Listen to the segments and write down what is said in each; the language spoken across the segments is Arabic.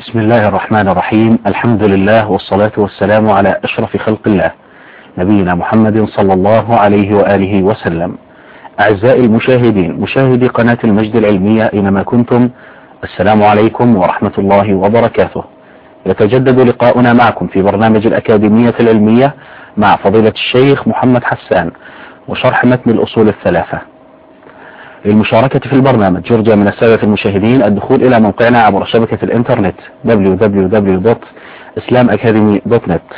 بسم الله الرحمن الرحيم. الحمد لله والصلاة والسلام على أشرف خلق الله. نبينا محمد صلى الله عليه وآله وسلم. أعزائي المشاهدين مشاهدي قناة المجد العلمية أينما كنتم. السلام عليكم ورحمة الله وبركاته. يتجدد لقاؤنا معكم في برنامج الأكاديمية العلمية مع فضيلة الشيخ محمد حسان وشرح متن الأصول الثلاثة. للمشاركة في البرنامج. يرجى من السادة المشاهدين الدخول إلى موقعنا عبر شبكة الإنترنت www.islamacademy.net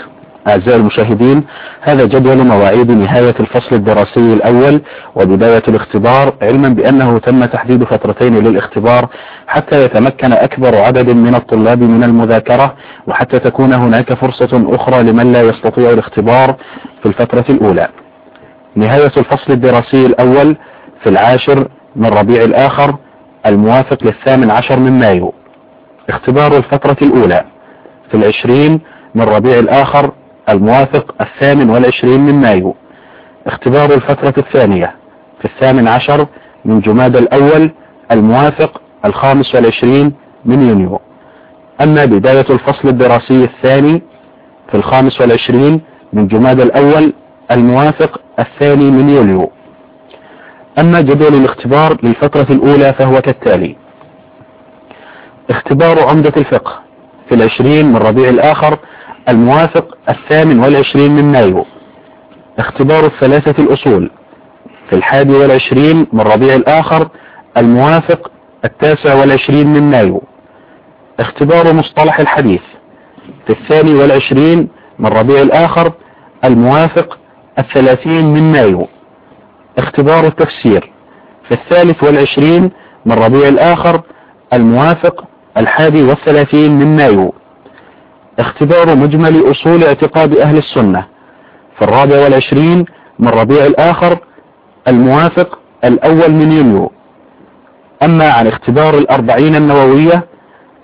أعزائي المشاهدين هذا جدول مواعيد نهاية الفصل الدراسي الأول وبداية الاختبار علما بأنه تم تحديد فترتين للاختبار حتى يتمكن أكبر عدد من الطلاب من المذاكرة وحتى تكون هناك فرصة أخرى لمن لا يستطيع الاختبار في الفترة الأولى. نهاية الفصل الدراسي الأول في العاشر من ربيع الآخر الموافق للثامن عشر من مايو. اختبار الفترة الأولى. في العشرين من ربيع الآخر الموافق الثامن والعشرين من مايو. اختبار الفترة الثانية. في الثامن عشر من جماد الأول الموافق الخامس والعشرين من يونيو. أما بداية الفصل الدراسي الثاني في الخامس والعشرين من جماد الأول الموافق الثاني من يوليو أما جدول الاختبار للفترة الأولى فهو كالتالي. اختبار عمدة الفقه في العشرين من ربيع الآخر الموافق الثامن والعشرين من مايو. اختبار الثلاثة الأصول في الحادي والعشرين من ربيع الآخر الموافق التاسع والعشرين من مايو. اختبار مصطلح الحديث في الثاني والعشرين من ربيع الآخر الموافق الثلاثين من مايو. اختبار التفسير في الثالث والعشرين من ربيع الآخر الموافق الحادي والثلاثين من مايو. اختبار مجمل أصول اعتقاد أهل السنة في الرابع والعشرين من ربيع الآخر الموافق الأول من يونيو. أما عن اختبار الأربعين النووية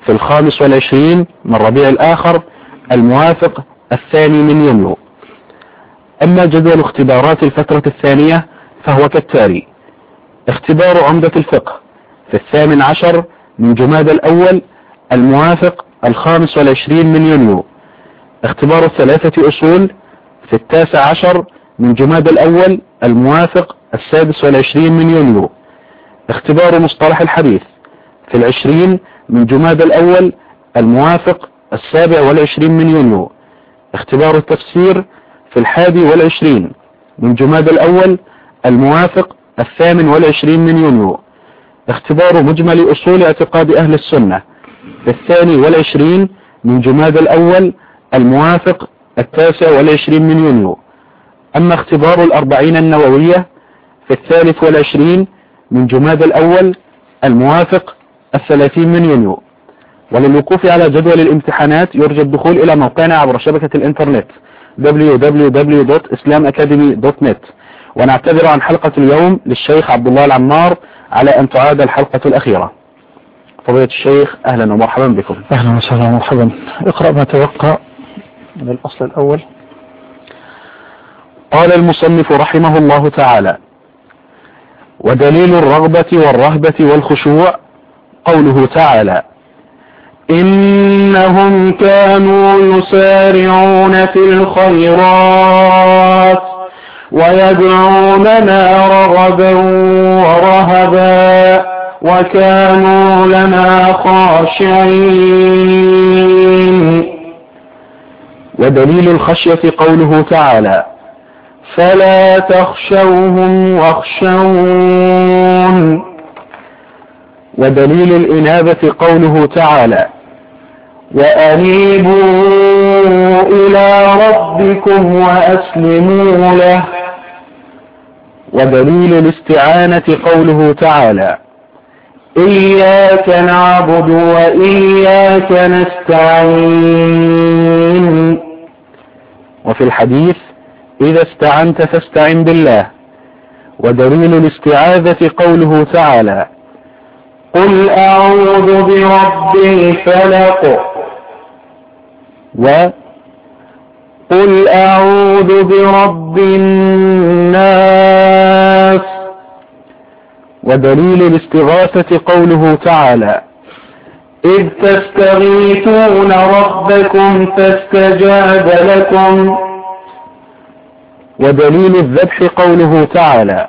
في الخامس والعشرين من ربيع الآخر الموافق الثاني من يونيو. أما جدول اختبارات الفترة الثانية فهو كالتالي اختبار عمدة الفقه في الثامن عشر من جماد الأول الموافق الخامس والعشرين من يونيو. اختبار الثلاثة أصول في التاسع عشر من جماد الأول الموافق السادس والعشرين من يونيو. اختبار مصطلح الحديث في العشرين من جماد الأول الموافق السابع والعشرين من يونيو. اختبار التفسير في الحادي والعشرين من جماد الأول الموافق الثامن والعشرين من يونيو. اختبار مجمل أصول اعتقاد أهل السنة. في الثاني والعشرين من جماد الأول الموافق التاسع والعشرين من يونيو. أما اختبار الأربعين النووية في الثالث والعشرين من جماد الأول الموافق الثلاثين من يونيو. وللوقوف على جدول الامتحانات يرجى الدخول إلى موقعنا عبر شبكة الإنترنت www.islamacademy.net ونعتذر عن حلقة اليوم للشيخ عبد الله العمار على أن تعاد الحلقة الأخيرة. فضيلة الشيخ أهلا ومرحبا بكم. أهلا وسهلا ومرحبا. اقرأ ما توقع من الأصل الأول. قال المصنف رحمه الله تعالى ودليل الرغبة والرهبة والخشوع قوله تعالى إنهم كانوا يسارعون في الخيرات. ويدعوننا رغبا ورهبا وكانوا لنا خاشعين. ودليل الخشية قوله تعالى فلا تخشوهم واخشون. ودليل الإنابة قوله تعالى وأنيبوا إلى ربكم وأسلموا له. ودليل الاستعانة قوله تعالى إياك نعبد وإياك نستعين. وفي الحديث إذا استعنت فاستعن بالله. ودليل الاستعاذة قوله تعالى قل أعوذ برب الفلق. و قل أعوذ برب الناس. ودليل الاستغاثة قوله تعالى إذ تستغيثون ربكم فاستجاب لكم. ودليل الذبح قوله تعالى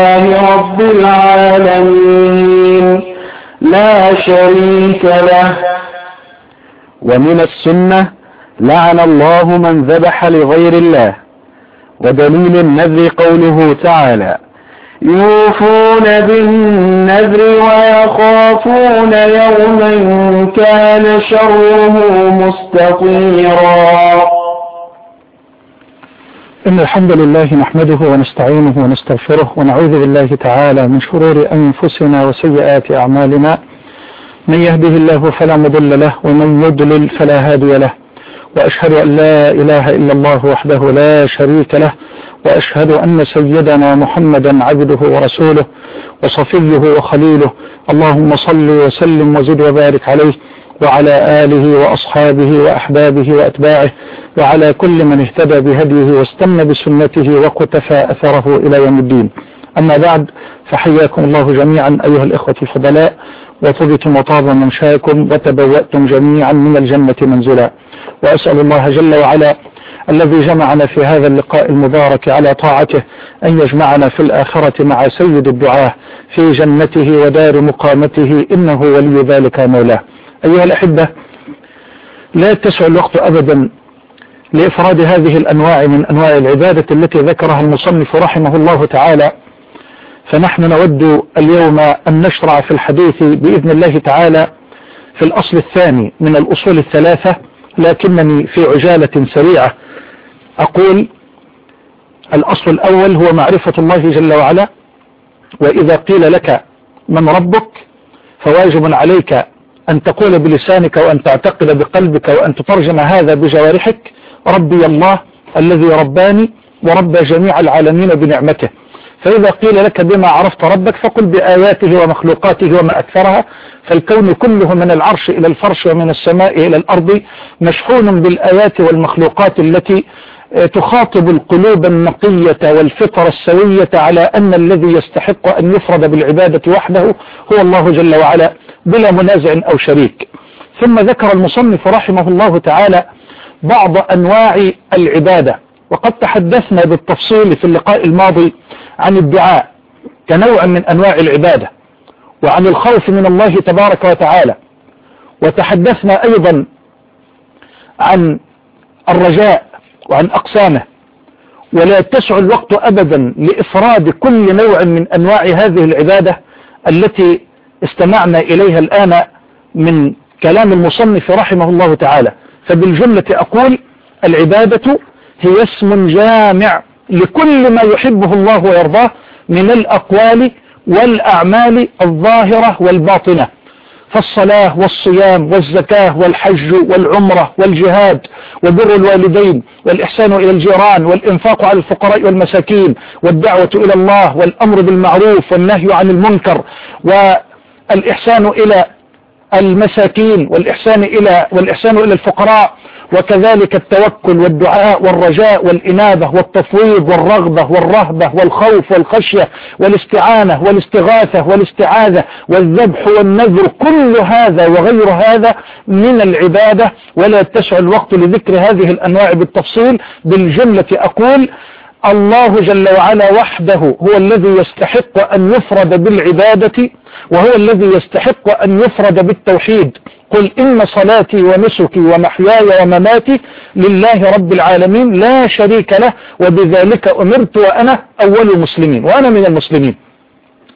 رب العالمين. لا شريك له. ومن السنة لعن الله من ذبح لغير الله. ودليل النذر قوله تعالى يوفون بالنذر ويخافون يوما كان شره مستطيرا. إن الحمد لله نحمده ونستعينه ونستغفره ونعوذ بالله تعالى من شرور أنفسنا وسيئات أعمالنا. من يهده الله فلا مضل له ومن يضلل فلا هادي له. وأشهد أن لا إله إلا الله وحده لا شريك له. وأشهد أن سيدنا محمدا عبده ورسوله وصفيه وخليله. اللهم صل وسلم وزد وبارك عليه. وعلى آله وأصحابه وأحبابه وأتباعه وعلى كل من اهتدى بهديه واستنى بسنته وقتفى أثره إلى يوم الدين. أما بعد فحياكم الله جميعا أيها الإخوة الفضلاء وطبتم وطاب منشاكم وتبوأتم جميعا من الجنة منزلا. وأسأل الله جل وعلا الذي جمعنا في هذا اللقاء المبارك على طاعته أن يجمعنا في الآخرة مع سيد الدعاة في جنته ودار مقامته إنه ولي ذلك مولاه. أيها الأحبة لا يتسع الوقت أبدا لإفراد هذه الأنواع من أنواع العبادة التي ذكرها المصنف رحمه الله تعالى. فنحن نود اليوم أن نشرع في الحديث بإذن الله تعالى في الأصل الثاني من الأصول الثلاثة لكنني في عجالة سريعة. أقول الأصل الأول هو معرفة الله جل وعلا وإذا قيل لك من ربك فواجب عليك أن تقول بلسانك وأن تعتقد بقلبك وأن تترجم هذا بجوارحك ربي الله الذي رباني وربى جميع العالمين بنعمته. فإذا قيل لك بما عرفت ربك فقل بآياته ومخلوقاته وما أكثرها فالكون كله من العرش إلى الفرش ومن السماء إلى الأرض مشحون بالآيات والمخلوقات التي تخاطب القلوب النقية والفطر السوية على أن الذي يستحق أن يفرد بالعبادة وحده هو الله جل وعلا. بلا منازع أو شريك. ثم ذكر المصنف رحمه الله تعالى بعض أنواع العبادة. وقد تحدثنا بالتفصيل في اللقاء الماضي عن الدعاء كنوع من أنواع العبادة وعن الخوف من الله تبارك وتعالى. وتحدثنا أيضا عن الرجاء وعن أقسامه. ولا يتسع الوقت أبدا لإفراد كل نوع من أنواع هذه العبادة التي استمعنا إليها الآن من كلام المصنف رحمه الله تعالى. فبالجملة أقول العبادة هي اسم جامع لكل ما يحبه الله ويرضاه من الأقوال والأعمال الظاهرة والباطنة. فالصلاة والصيام والزكاة والحج والعمرة والجهاد وبر الوالدين والإحسان إلى الجيران والإنفاق على الفقراء والمساكين والدعوة إلى الله والأمر بالمعروف والنهي عن المنكر والإحسان إلى المساكين والإحسان إلى والإحسان إلى الفقراء وكذلك التوكل والدعاء والرجاء والإنابة والتفويض والرغبة والرهبة والخوف والخشية والاستعانة والاستغاثة والاستعاذة والذبح والنذر كل هذا وغير هذا من العبادة. ولا يتسع الوقت لذكر هذه الأنواع بالتفصيل. بالجملة أقول الله جل وعلا وحده هو الذي يستحق أن يفرد بالعبادة وهو الذي يستحق أن يفرد بالتوحيد. قل إن صلاتي ونسكي ومحياي ومماتي لله رب العالمين لا شريك له وبذلك أمرت وأنا أول المسلمين وأنا من المسلمين.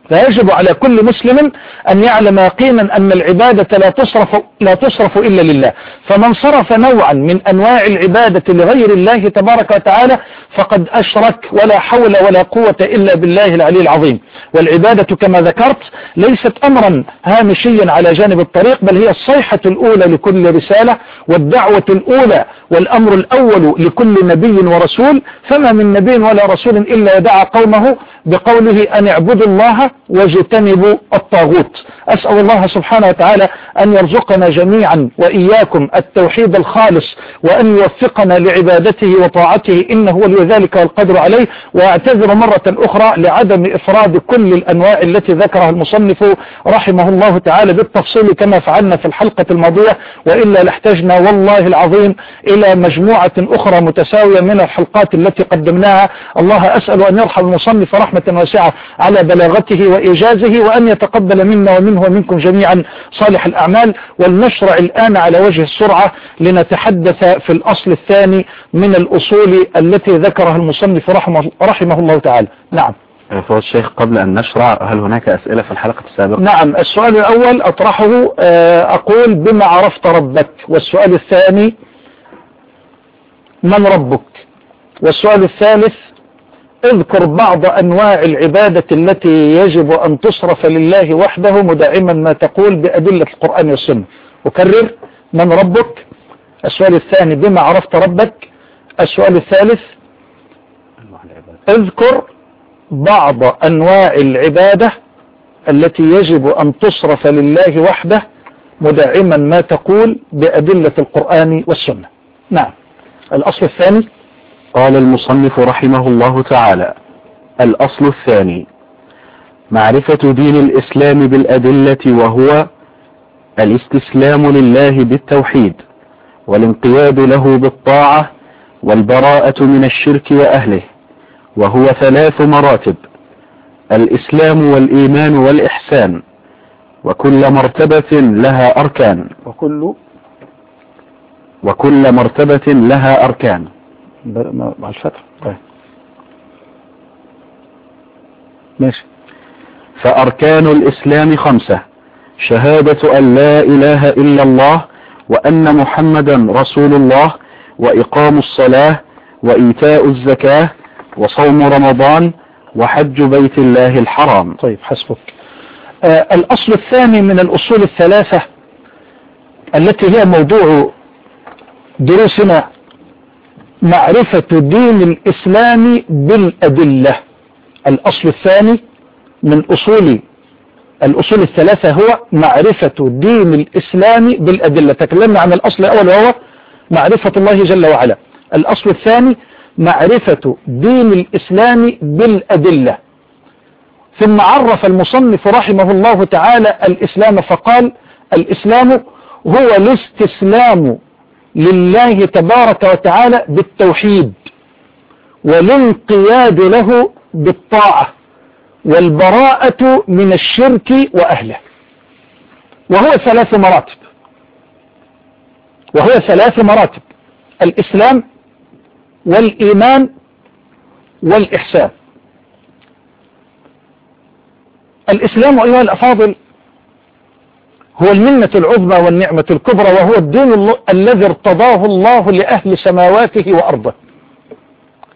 فيجب على كل مسلم أن يعلم يقينا أن العبادة لا تصرف, لا تصرف إلا لله. فمن صرف نوعا من أنواع العبادة لغير الله تبارك وتعالى فقد أشرك ولا حول ولا قوة إلا بالله العلي العظيم. والعبادة كما ذكرت ليست أمرا هامشيا على جانب الطريق بل هي الصيحة الأولى لكل رسالة والدعوة الأولى والأمر الأول لكل نبي ورسول. فما من نبي ولا رسول إلا يدعى قومه بقوله أن اعبدوا الله واجتنبوا الطاغوت. أسأل الله سبحانه وتعالى أن يرزقنا جميعا وإياكم التوحيد الخالص وأن يوفقنا لعبادته وطاعته إنه ولي ذلك والقدر عليه. وأعتذر مرة أخرى لعدم إفراد كل الأنواع التي ذكرها المصنف رحمه الله تعالى بالتفصيل كما فعلنا في الحلقة الماضية. وإلا لاحتجنا والله العظيم إلى مجموعة أخرى متساوية من الحلقات التي قدمناها. الله أسأل أن يرحم المصنف رحمة واسعة على بلاغته وإيجازه وأن يتقبل منا ومنه ومنكم جميعا صالح الأعمال. ولنشرع الآن على وجه السرعة لنتحدث في الأصل الثاني من الأصول التي ذكرها المصنف رحمه, رحمه الله تعالى. نعم. فهو الشيخ قبل أن نشرع هل هناك أسئلة في الحلقة السابقة؟ نعم. السؤال الأول أطرحه أقول بما عرفت ربك. والسؤال الثاني من ربك؟ والسؤال الثالث اذكر بعض أنواع العبادة التي يجب أن تصرف لله وحده مدعما ما تقول بأدلة القرآن والسنة. أكرر من ربك؟ السؤال الثاني بما عرفت ربك؟ السؤال الثالث اذكر بعض أنواع العبادة التي يجب أن تصرف لله وحده مدعما ما تقول بأدلة القرآن والسنة. نعم. الأصل الثاني قال المصنف رحمه الله تعالى الأصل الثاني معرفة دين الإسلام بالأدلة وهو الاستسلام لله بالتوحيد والانقياد له بالطاعة والبراءة من الشرك وأهله وهو ثلاث مراتب الإسلام والإيمان والإحسان وكل مرتبة لها أركان. وكل وكل مرتبة لها أركان. مع الفتح. طيب. ماشي. فأركان الإسلام خمسة. شهادة أن لا إله إلا الله وأن محمدا رسول الله وإقام الصلاة وإيتاء الزكاة وصوم رمضان وحج بيت الله الحرام. طيب حسبك. آه الأصل الثاني من الأصول الثلاثة التي هي موضوع دروسنا معرفة دين الإسلام بالأدلة. الأصل الثاني من أصول الأصول الثلاثة هو معرفة دين الإسلام بالأدلة. تكلمنا عن الأصل الأول وهو معرفة الله جل وعلا. الأصل الثاني معرفة دين الإسلام بالأدلة. ثم عرف المصنف رحمه الله تعالى الإسلام فقال الإسلام هو الاستسلام لله تبارك وتعالى بالتوحيد والانقياد له بالطاعة والبراءة من الشرك وأهله. وهو ثلاث مراتب. وهو ثلاث مراتب. الإسلام والإيمان والإحسان. الإسلام أيها الأفاضل هو المنة العظمى والنعمة الكبرى وهو الدين الذي ارتضاه الله لأهل سماواته وأرضه.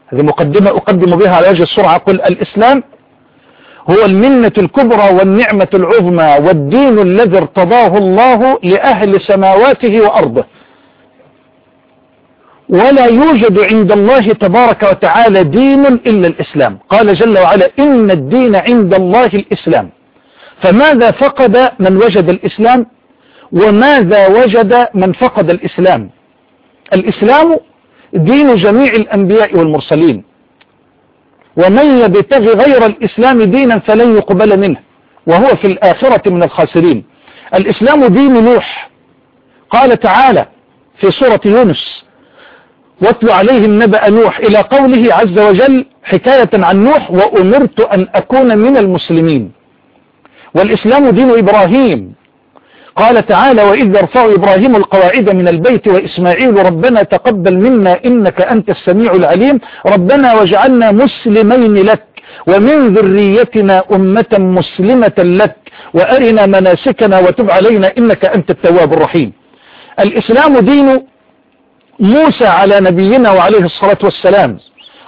هذه مقدمة أقدم بها على وجه السرعة. قل الإسلام هو المنة الكبرى والنعمة العظمى والدين الذي ارتضاه الله لأهل سماواته وأرضه. ولا يوجد عند الله تبارك وتعالى دين إلا الإسلام. قال جل وعلا إن الدين عند الله الإسلام. فماذا فقد من وجد الإسلام؟ وماذا وجد من فقد الإسلام؟ الإسلام دين جميع الأنبياء والمرسلين. ومن يبتغي غير الإسلام دينا فلن يقبل منه وهو في الآخرة من الخاسرين. الإسلام دين نوح. قال تعالى في سورة يونس واتل عليهم نبأ نوح إلى قوله عز وجل حكاية عن نوح وأمرت أن أكون من المسلمين والإسلام دين إبراهيم. قال تعالى وإذ يرفع إبراهيم القواعد من البيت وإسماعيل ربنا تقبل منا إنك أنت السميع العليم. ربنا وجعلنا مسلمين لك ومن ذريتنا أمة مسلمة لك وأرنا مناسكنا وتب علينا إنك أنت التواب الرحيم. الإسلام دين موسى على نبينا وعليه الصلاة والسلام.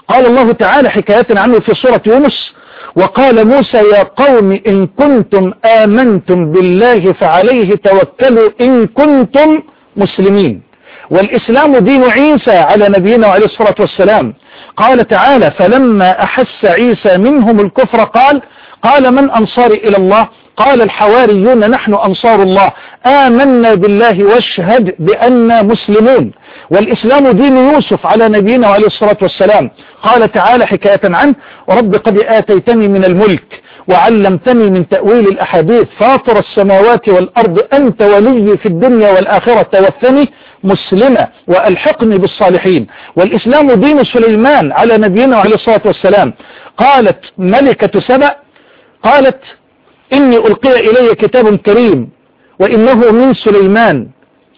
قال الله تعالى حكاية عنه في سورة يونس وقال موسى يا قوم إن كنتم آمنتم بالله فعليه توكلوا إن كنتم مسلمين. والإسلام دين عيسى على نبينا عليه الصلاة والسلام. قال تعالى فلما أحس عيسى منهم الكفر قال قال من أنصار إلى الله؟ قال الحواريون نحن أنصار الله. آمنا بالله واشهد بأننا مسلمون. والإسلام دين يوسف على نبينا عليه الصلاة والسلام. قال تعالى حكاية عنه ورب قد آتيتني من الملك وعلمتني من تأويل الأحاديث. فاطر السماوات والأرض أنت ولي في الدنيا والآخرة توفني مسلمة وألحقني بالصالحين. والإسلام دين سليمان على نبينا عليه الصلاة والسلام. قالت ملكة سبأ قالت إني ألقي إلي كتاب كريم وإنه من سليمان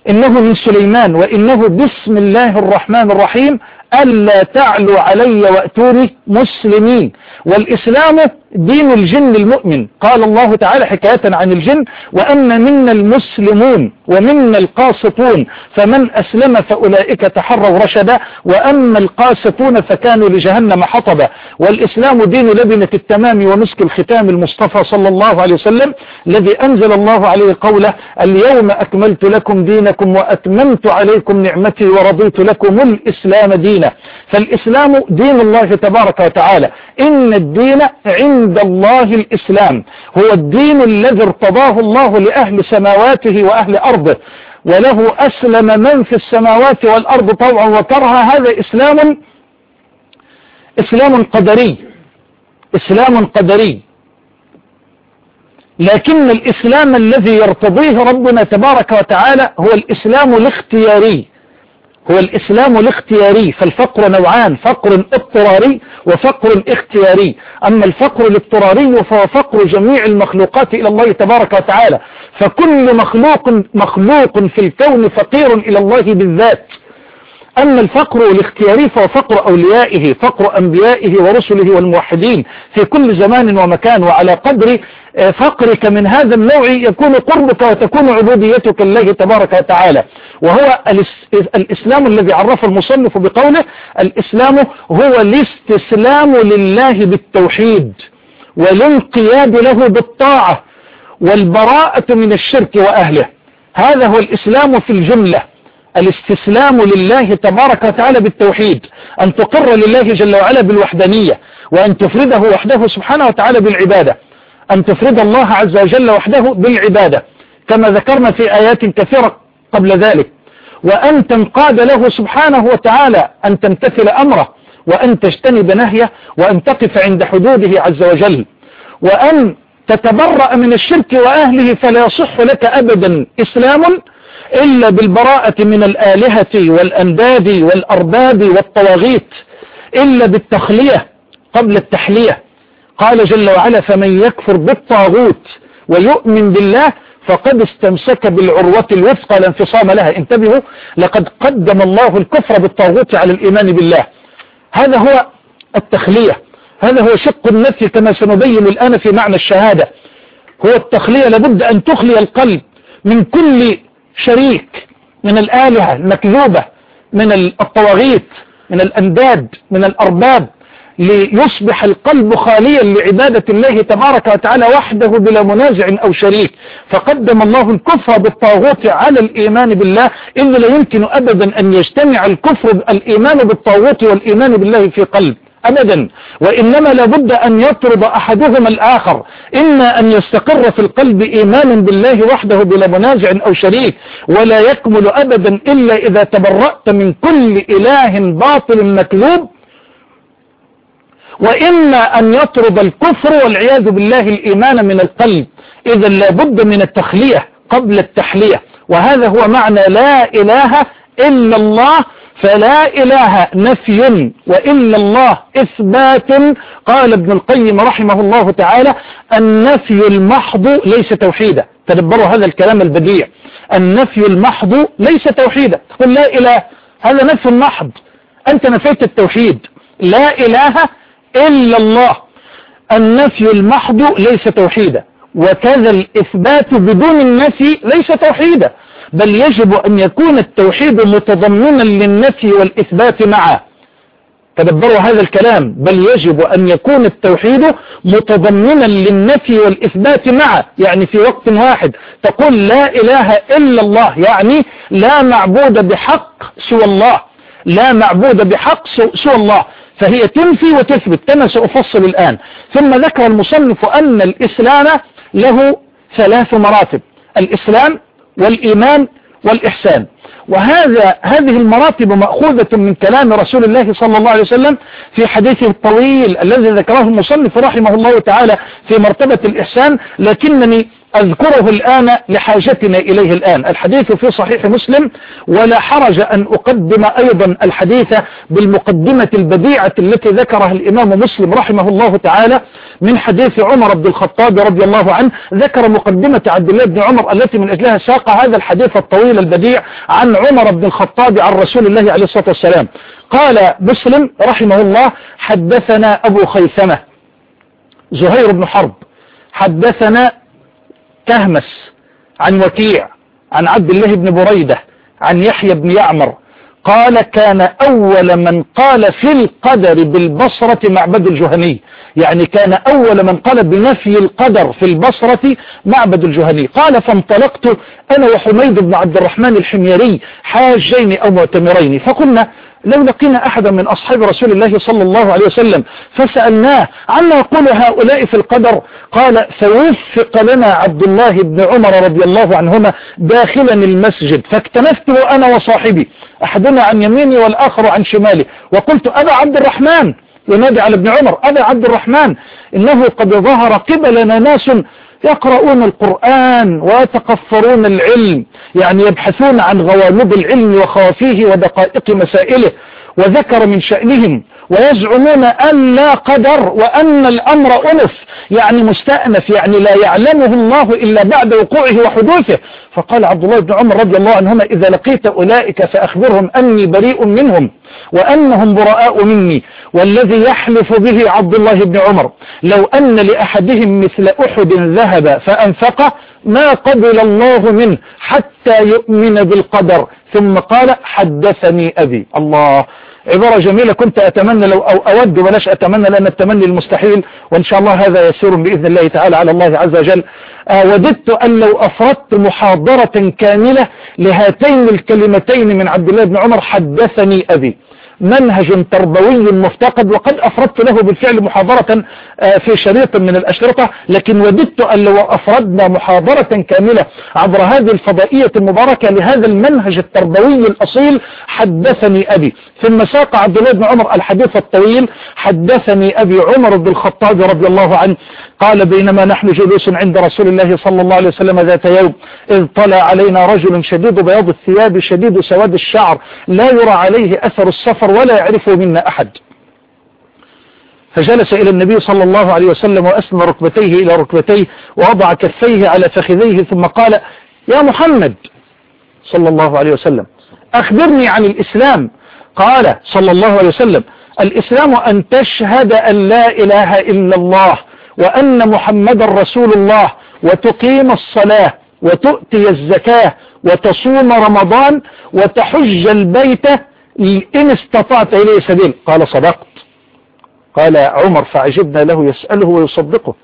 إنه من سليمان وإنه بسم الله الرحمن الرحيم ألا تعلوا علي وأتوني مسلمين. والإسلام دين الجن المؤمن. قال الله تعالى حكاية عن الجن وأن منا المسلمون ومنا القاسطون فمن أسلم فأولئك تحروا رشدا وأما القاسطون فكانوا لجهنم حطبا. والإسلام دين لبنة التمام ومسك الختام المصطفى صلى الله عليه وسلم الذي أنزل الله عليه قوله اليوم أكملت لكم دينكم وأتممت عليكم نعمتي ورضيت لكم الإسلام دينا. فالإسلام دين الله تبارك وتعالى. إن الدين عند الله الإسلام. هو الدين الذي ارتضاه الله لأهل سماواته وأهل أرضه. وله أسلم من في السماوات والأرض طوعا وكرها. هذا إسلام إسلام قدري إسلام قدري. لكن الإسلام الذي يرتضيه ربنا تبارك وتعالى هو الإسلام الاختياري. هو الإسلام الاختياري فالفقر نوعان فقر اضطراري وفقر اختياري. أما الفقر الاضطراري فهو فقر جميع المخلوقات إلى الله تبارك وتعالى. فكل مخلوق مخلوق في الكون فقير إلى الله بالذات. أما الفقر الاختياري فهو فقر أوليائه فقر أنبيائه ورسله والموحدين في كل زمان ومكان وعلى قدر فقرك من هذا النوع يكون قربك وتكون عبوديتك الله تبارك وتعالى. وهو الإسلام الذي عرف المصنف بقوله الإسلام هو الاستسلام لله بالتوحيد والانقياد له بالطاعة والبراءة من الشرك وأهله. هذا هو الإسلام في الجملة. الاستسلام لله تبارك وتعالى بالتوحيد أن تقر لله جل وعلا بالوحدانية وأن تفرده وحده سبحانه وتعالى بالعبادة أن تفرد الله عز وجل وحده بالعبادة كما ذكرنا في آيات كثيرة قبل ذلك. وأن تنقاد له سبحانه وتعالى أن تمتثل أمره وأن تجتنب نهيه وأن تقف عند حدوده عز وجل. وأن تتبرأ من الشرك وأهله فلا يصح لك أبدا إسلام إلا بالبراءة من الآلهة والأنداد والأرباب والطواغيت إلا بالتخلية قبل التحلية. قال جل وعلا فمن يكفر بالطاغوت ويؤمن بالله فقد استمسك بالعروة الوثقى لا انفصام لها. انتبهوا لقد قدم الله الكفر بالطاغوت على الإيمان بالله. هذا هو التخلية. هذا هو شق النفي كما سنبين الآن في معنى الشهادة. هو التخلية لابد أن تخلي القلب من كل شريك من الآلهة المكذوبة من الطواغيت من الأنداد من الأرباب ليصبح القلب خاليا لعبادة الله تبارك وتعالى وحده بلا منازع أو شريك. فقدم الله الكفر بالطاغوت على الإيمان بالله إن لا يمكن أبدا أن يجتمع الكفر الإيمان بالطاغوت والإيمان بالله في قلب. أبدا وإنما لابد أن يطرد أحدهما الآخر. إما أن يستقر في القلب إيمان بالله وحده بلا منازع أو شريك ولا يكمل أبدا إلا إذا تبرأت من كل إله باطل مكذوب. وإما أن يطرد الكفر والعياذ بالله الإيمان من القلب. إذا لابد من التخلية قبل التحلية. وهذا هو معنى لا إله إلا الله فلا إله نفي وإلا الله إثبات. قال ابن القيم رحمه الله تعالى النفي المحض ليس توحيدا. تدبروا هذا الكلام البديع. النفي المحض ليس توحيدا. تقول لا إله هذا نفي محض. أنت نفيت التوحيد. لا إله إلا الله. النفي المحض ليس توحيدا. وكذا الإثبات بدون النفي ليس توحيدا. بل يجب أن يكون التوحيد متضمنا للنفي والإثبات معا تدبروا هذا الكلام. بل يجب أن يكون التوحيد متضمنا للنفي والإثبات معا يعني في وقت واحد تقول لا إله إلا الله. يعني لا معبود بحق سوى الله. لا معبود بحق سوى الله. فهي تنفي وتثبت كما سأفصل الآن. ثم ذكر المصنف أن الإسلام له ثلاث مراتب. الإسلام والإيمان والإحسان. وهذا هذه المراتب مأخوذة من كلام رسول الله صلى الله عليه وسلم في حديثه الطويل الذي ذكره المصنف رحمه الله تعالى في مرتبة الإحسان لكنني أذكره الآن لحاجتنا إليه الآن. الحديث في صحيح مسلم ولا حرج أن أقدم أيضا الحديث بالمقدمة البديعة التي ذكرها الإمام مسلم رحمه الله تعالى من حديث عمر بن الخطاب رضي الله عنه. ذكر مقدمة عبد الله بن عمر التي من أجلها ساق هذا الحديث الطويل البديع عن عمر بن الخطاب عن رسول الله عليه الصلاة والسلام. قال مسلم رحمه الله حدثنا أبو خيثمة زهير بن حرب. حدثنا تهمس عن وكيع عن عبد الله بن بريدة عن يحيى بن يعمر. قال كان أول من قال في القدر بالبصرة معبد الجهني. يعني كان أول من قال بنفي القدر في البصرة معبد الجهني. قال فانطلقت أنا وحميد بن عبد الرحمن الحميري حاجين أو معتمرين. فقلنا لو لقينا أحدا من أصحاب رسول الله صلى الله عليه وسلم فسألناه عما يقول هؤلاء في القدر؟ قال فوفق لنا عبد الله بن عمر رضي الله عنهما داخلا المسجد فاكتنفته أنا وصاحبي أحدنا عن يميني والآخر عن شمالي وقلت أبا عبد الرحمن؟ ينادي على ابن عمر أبا عبد الرحمن إنه قد ظهر قبلنا ناس يقرؤون القرآن ويتقفرون العلم يعني يبحثون عن غوامض العلم وخوافيه ودقائق مسائله وذكر من شأنهم ويزعمون أن لا قدر وأن الأمر أنف يعني مستأنف يعني لا يعلمه الله إلا بعد وقوعه وحدوثه. فقال عبد الله بن عمر رضي الله عنهما إذا لقيت أولئك فأخبرهم أني بريء منهم وأنهم براء مني والذي يحلف به عبد الله بن عمر. لو أن لأحدهم مثل أحد ذهب فأنفقه ما قبل الله منه حتى يؤمن بالقدر. ثم قال حدثني أبي. الله. عبارة جميلة كنت أتمنى لو أو أود بلاش أتمنى لأن التمني المستحيل وإن شاء الله هذا يسير بإذن الله تعالى على الله عز وجل. آه وددت أن لو أفردت محاضرة كاملة لهاتين الكلمتين من عبد الله بن عمر حدثني أبي. منهج تربوي مفتقد وقد أفردت له بالفعل محاضرة في شريط من الأشرطة لكن وددت أن لو أفردنا محاضرة كاملة عبر هذه الفضائية المباركة لهذا المنهج التربوي الأصيل حدثني أبي. ثم ساق عبد الله بن عمر الحديث الطويل حدثني أبي عمر بن الخطاب رضي الله عنه قال بينما نحن جلوس عند رسول الله صلى الله عليه وسلم ذات يوم إذ طلع علينا رجل شديد بياض الثياب شديد سواد الشعر لا يرى عليه أثر السفر ولا يعرفه منا أحد. فجلس إلى النبي صلى الله عليه وسلم وأسند ركبتيه إلى ركبتيه ووضع كفيه على فخذيه ثم قال يا محمد صلى الله عليه وسلم. أخبرني عن الإسلام. قال صلى الله عليه وسلم الإسلام أن تشهد أن لا إله إلا الله وأن محمد رسول الله وتقيم الصلاة وتؤتي الزكاة وتصوم رمضان وتحج البيت إن استطعت إليه سبيل. قال صدقت. قال عمر فعجبنا له يسأله ويصدقه.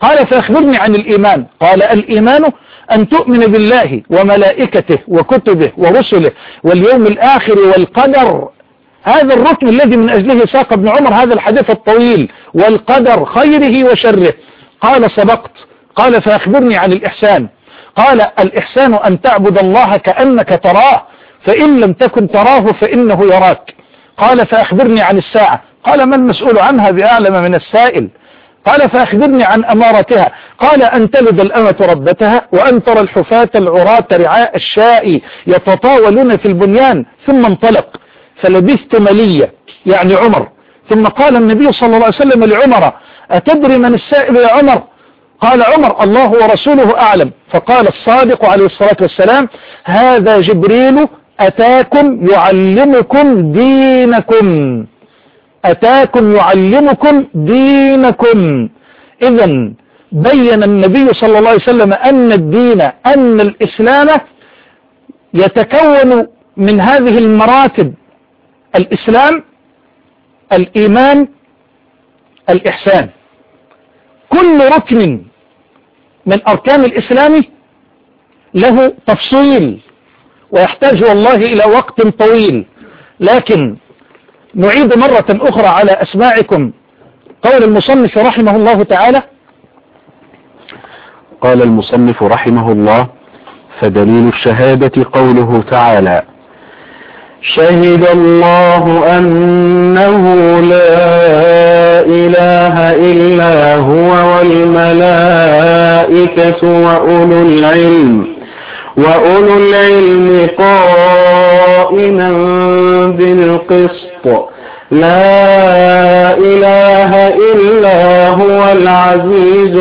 قال فأخبرني عن الإيمان. قال الإيمان أن تؤمن بالله وملائكته وكتبه ورسله واليوم الآخر والقدر. هذا الركن الذي من أجله ساق ابن عمر هذا الحديث الطويل. والقدر خيره وشره. قال صدقت. قال فأخبرني عن الإحسان. قال الإحسان أن تعبد الله كأنك تراه. فإن لم تكن تراه فإنه يراك. قال فأخبرني عن الساعة. قال ما المسؤول عنها بأعلم من السائل؟ قال فأخبرني عن أمارتها. قال أن تلد الأمة ربتها وأن ترى الحفاة العراة رعاء الشاء يتطاولون في البنيان ثم انطلق. فلبثت ملية يعني عمر. ثم قال النبي صلى الله عليه وسلم لعمر أتدري من السائل يا عمر؟ قال عمر الله ورسوله أعلم. فقال الصادق عليه الصلاة والسلام هذا جبريل أتاكم يعلمكم دينكم. أتاكم يعلمكم دينكم. إذا بين النبي صلى الله عليه وسلم أن الدين أن الإسلام يتكون من هذه المراتب. الإسلام الإيمان الإحسان. كل ركن من أركان الإسلام له تفصيل. ويحتاج والله إلى وقت طويل. لكن نعيد مرة أخرى على أسماعكم. قول المصنف رحمه الله تعالى قال المصنف رحمه الله فدليل الشهادة قوله تعالى شهد الله أنه لا إله إلا هو والملائكة وأولو العلم. وأولو العلم قائما بالقسط لا إله إلا هو العزيز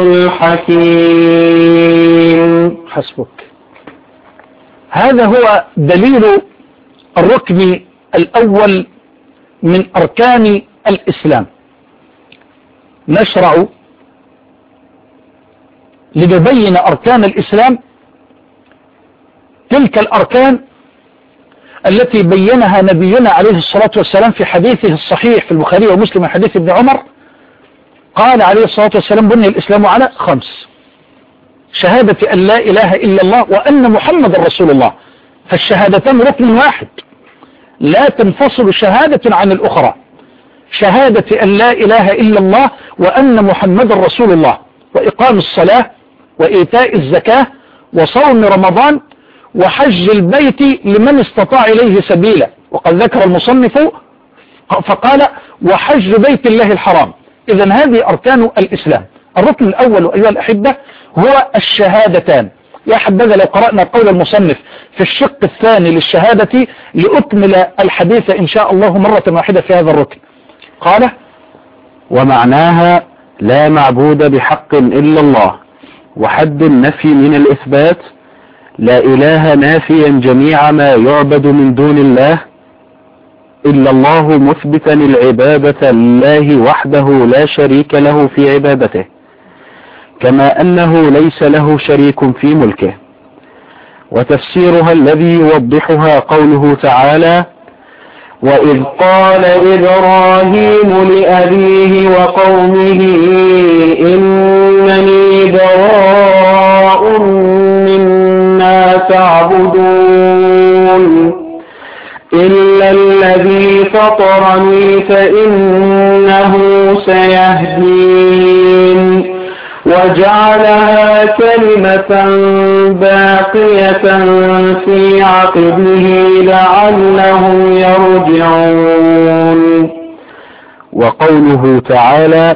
الحكيم حسبك. هذا هو دليل الركن الأول من أركان الإسلام. نشرع لنبين أركان الإسلام تلك الأركان التي بينها نبينا عليه الصلاة والسلام في حديثه الصحيح في البخاري ومسلم حديث ابن عمر قال عليه الصلاة والسلام بني الإسلام على خمس شهادة أن لا إله إلا الله وأن محمد رسول الله فالشهادتان ركن واحد. لا تنفصل شهادة عن الأخرى شهادة أن لا إله إلا الله وأن محمد رسول الله وإقام الصلاة وإيتاء الزكاة وصوم رمضان وحج البيت لمن استطاع إليه سبيلا. وقد ذكر المصنف فقال وحج بيت الله الحرام. إذا هذه أركان الإسلام. الركن الأول أيها الأحبة هو الشهادتان. يا حبذا لو قرأنا قول المصنف في الشق الثاني للشهادة لأكمل الحديث إن شاء الله مرة واحدة في هذا الركن. قال ومعناها لا معبود بحق إلا الله. وحد النفي من الإثبات لا إله نافيا جميع ما يعبد من دون الله إلا الله مثبتا العبادة لله وحده لا شريك له في عبادته. كما أنه ليس له شريك في ملكه. وتفسيرها الذي يوضحها قوله تعالى وإذ قال إبراهيم لأبيه وقومه إنني براء تعبدون. إلا الذي فطرني فإنه سيهدين. وجعلها كلمة باقية في عقبه لعلهم يرجعون. وقوله تعالى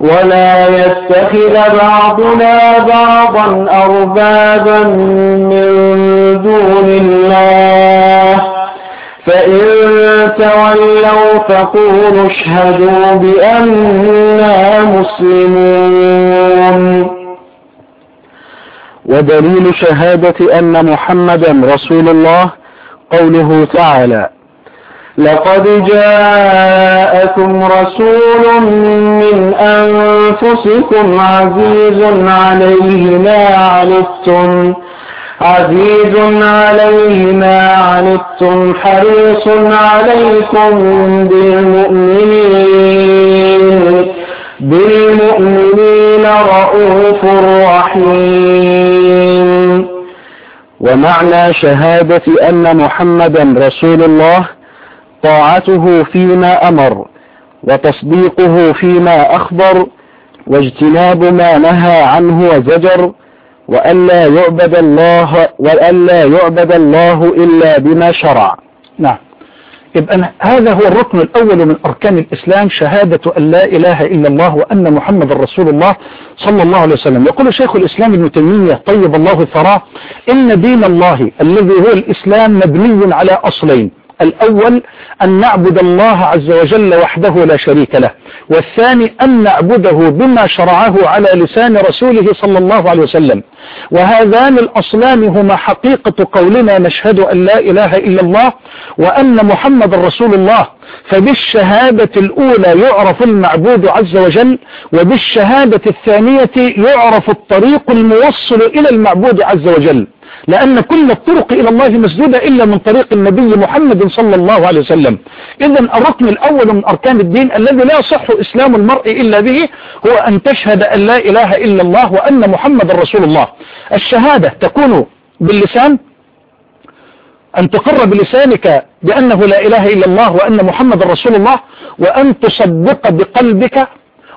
ولا يتخذ بعضنا بعضا أربابا من دون الله. فإن تولوا فقولوا اشهدوا بأننا مسلمون. ودليل شهادة أن محمدا رسول الله قوله تعالى لقد جاءكم رسول من أنفسكم عزيز عليه ما عنتم عزيز عليه ما عنتم حريص عليكم بالمؤمنين بالمؤمنين رؤوف رحيم. ومعنى شهادة أن محمدا رسول الله طاعته فيما أمر وتصديقه فيما أخبر واجتناب ما نهى عنه وزجر وألا يعبد الله وألا يعبد الله إلا بما شرع. نعم. يبقى هذا هو الركن الأول من أركان الإسلام شهادة أن لا إله إلا الله وأن محمد رسول الله صلى الله عليه وسلم. يقول شيخ الإسلام ابن تيمية طيب الله ثراه إن دين الله الذي هو الإسلام مبني على أصلين الأول أن نعبد الله عز وجل وحده لا شريك له والثاني أن نعبده بما شرعه على لسان رسوله صلى الله عليه وسلم. وهذان الأصلان هما حقيقة قولنا نشهد أن لا إله إلا الله وأن محمد رسول الله. فبالشهادة الأولى يعرف المعبود عز وجل وبالشهادة الثانية يعرف الطريق الموصل إلى المعبود عز وجل. لأن كل الطرق إلى الله مسدودة إلا من طريق النبي محمد صلى الله عليه وسلم. إذا الركن الأول من أركان الدين الذي لا يصح إسلام المرء إلا به هو أن تشهد أن لا إله إلا الله وأن محمد رسول الله. الشهادة تكون باللسان؟ أن تقر بلسانك بأنه لا إله إلا الله وأن محمد رسول الله وأن تصدق بقلبك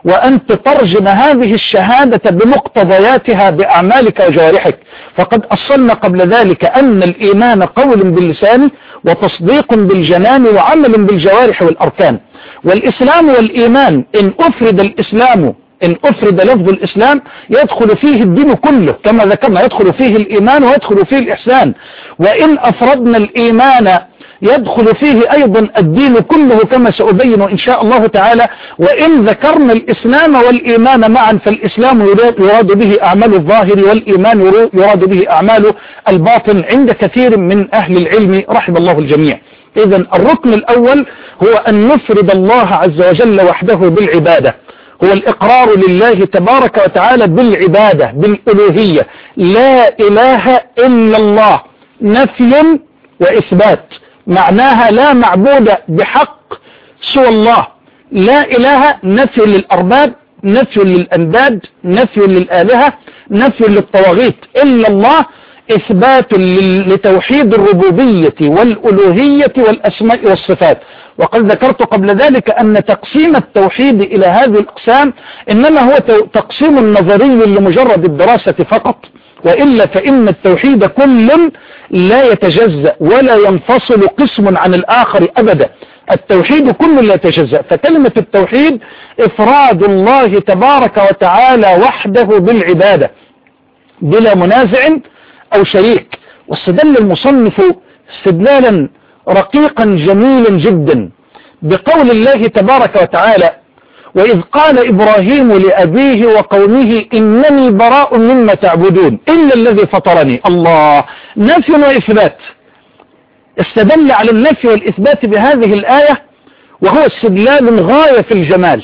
وأن تترجم هذه الشهادة بمقتضياتها بأعمالك وجوارحك. فقد أصلنا قبل ذلك أن الإيمان قول باللسان وتصديق بالجنان وعمل بالجوارح والأركان. والإسلام والإيمان إن أفرد الإسلام إن أفرد لفظ الإسلام يدخل فيه الدين كله كما ذكرنا يدخل فيه الإيمان ويدخل فيه الإحسان. وإن أفردنا الإيمان يدخل فيه أيضا الدين كله كما سأبين إن شاء الله تعالى. وإن ذكرنا الإسلام والإيمان معا فالإسلام يراد به أعمال الظاهر والإيمان يراد به أعمال الباطن عند كثير من أهل العلم رحم الله الجميع. إذا الركن الأول هو أن نفرد الله عز وجل وحده بالعبادة. هو الإقرار لله تبارك وتعالى بالعبادة بالألوهية. لا إله إلا الله. نفي وإثبات. معناها لا معبود بحق سوى الله. لا إله نفي للأرباب نفي للأنداد نفي للآلهة نفي للطواغيت. إلا الله إثبات لتوحيد الربوبية والألوهية والأسماء والصفات. وقد ذكرت قبل ذلك أن تقسيم التوحيد إلى هذه الأقسام إنما هو تقسيم نظري لمجرد الدراسة فقط. وإلا فإن التوحيد كل لا يتجزأ ولا ينفصل قسم عن الآخر أبدا. التوحيد كل لا يتجزأ. فكلمة التوحيد إفراد الله تبارك وتعالى وحده بالعبادة بلا منازع أو شريك. واستدل المصنف استدلالا رقيقا جميلا جدا بقول الله تبارك وتعالى وإذ قال إبراهيم لأبيه وقومه إنني براء مما تعبدون إلا الذي فطرني. الله. نفي وإثبات. استدل على النفي والإثبات بهذه الآية وهو استدلال غاية في الجمال.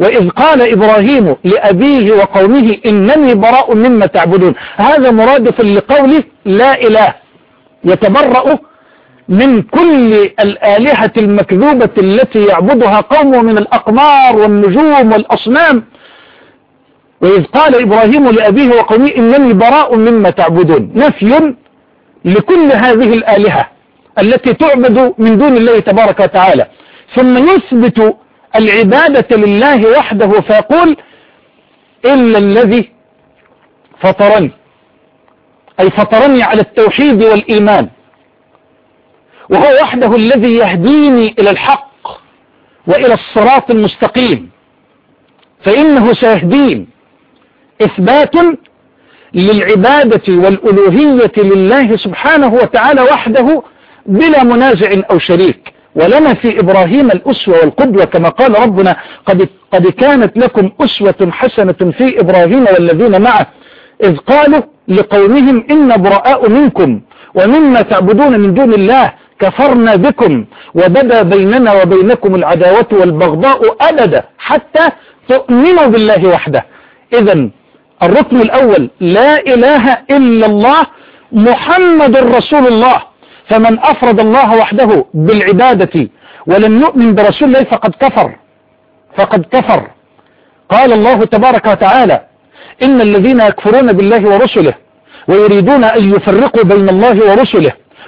وإذ قال إبراهيم لأبيه وقومه إنني براء مما تعبدون. هذا مرادف لقوله لا إله. يتبرأ من كل الآلهة المكذوبة التي يعبدها قوم من الأقمار والنجوم والأصنام. وإذ قال إبراهيم لأبيه وقومه إنني براء مما تعبدون. نفي لكل هذه الآلهة التي تعبد من دون الله تبارك وتعالى. ثم يثبت العبادة لله وحده فيقول إلا الذي فطرني. أي فطرني على التوحيد والإيمان. وهو وحده الذي يهديني إلى الحق وإلى الصراط المستقيم. فإنه سيهدين. إثبات للعبادة والألوهية لله سبحانه وتعالى وحده بلا منازع أو شريك. ولنا في إبراهيم الأسوة والقدوة كما قال ربنا قد, قد كانت لكم أسوة حسنة في إبراهيم والذين معه. إذ قالوا لقومهم إن براء منكم ومما تعبدون من دون الله كفرنا بكم وبدا بيننا وبينكم العداوة والبغضاء أبدا حتى تؤمنوا بالله وحده. إذا الركن الأول لا إله إلا الله محمد رسول الله. فمن أفرد الله وحده بالعبادة ولم يؤمن برسول الله فقد كفر. فقد كفر. قال الله تبارك وتعالى إن الذين يكفرون بالله ورسله ويريدون أن يفرقوا بين الله ورسله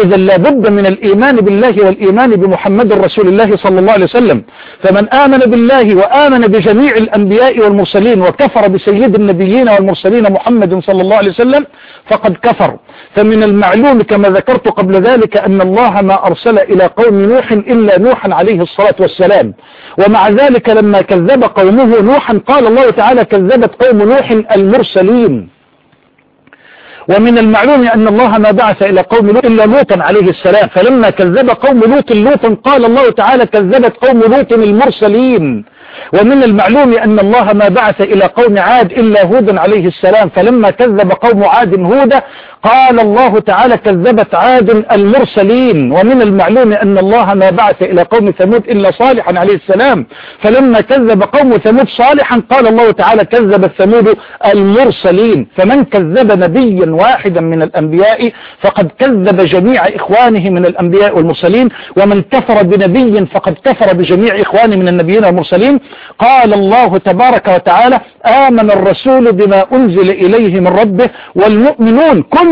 إذا لابد من الإيمان بالله والإيمان بمحمد رسول الله صلى الله عليه وسلم. فمن آمن بالله وآمن بجميع الأنبياء والمرسلين وكفر بسيد النبيين والمرسلين محمد صلى الله عليه وسلم فقد كفر. فمن المعلوم كما ذكرت قبل ذلك أن الله ما أرسل إلى قوم نوح إلا نوحا عليه الصلاة والسلام. ومع ذلك لما كذب قومه نوحا قال الله تعالى كذبت قوم نوح المرسلين. ومن المعلوم أن الله ما بعث إلى قوم لوط إلا لوطا عليه السلام. فلما كذب قوم لوط لوطا قال الله تعالى كذبت قوم لوط المرسلين. ومن المعلوم أن الله ما بعث إلى قوم عاد إلا هودا عليه السلام. فلما كذب قوم عاد هودا قال الله تعالى كذبت عاد المرسلين ومن المعلوم أن الله ما بعث إلى قوم ثمود إلا صالحا عليه السلام. فلما كذب قوم ثمود صالحا قال الله تعالى كذب ثمود المرسلين. فمن كذب نبيا واحدا من الأنبياء فقد كذب جميع إخوانه من الأنبياء والمرسلين. ومن كفر بنبي فقد كفر بجميع إخوانه من النبيين والمرسلين. قال الله تبارك وتعالى آمن الرسول بما أنزل إليه من ربه والمؤمنون كل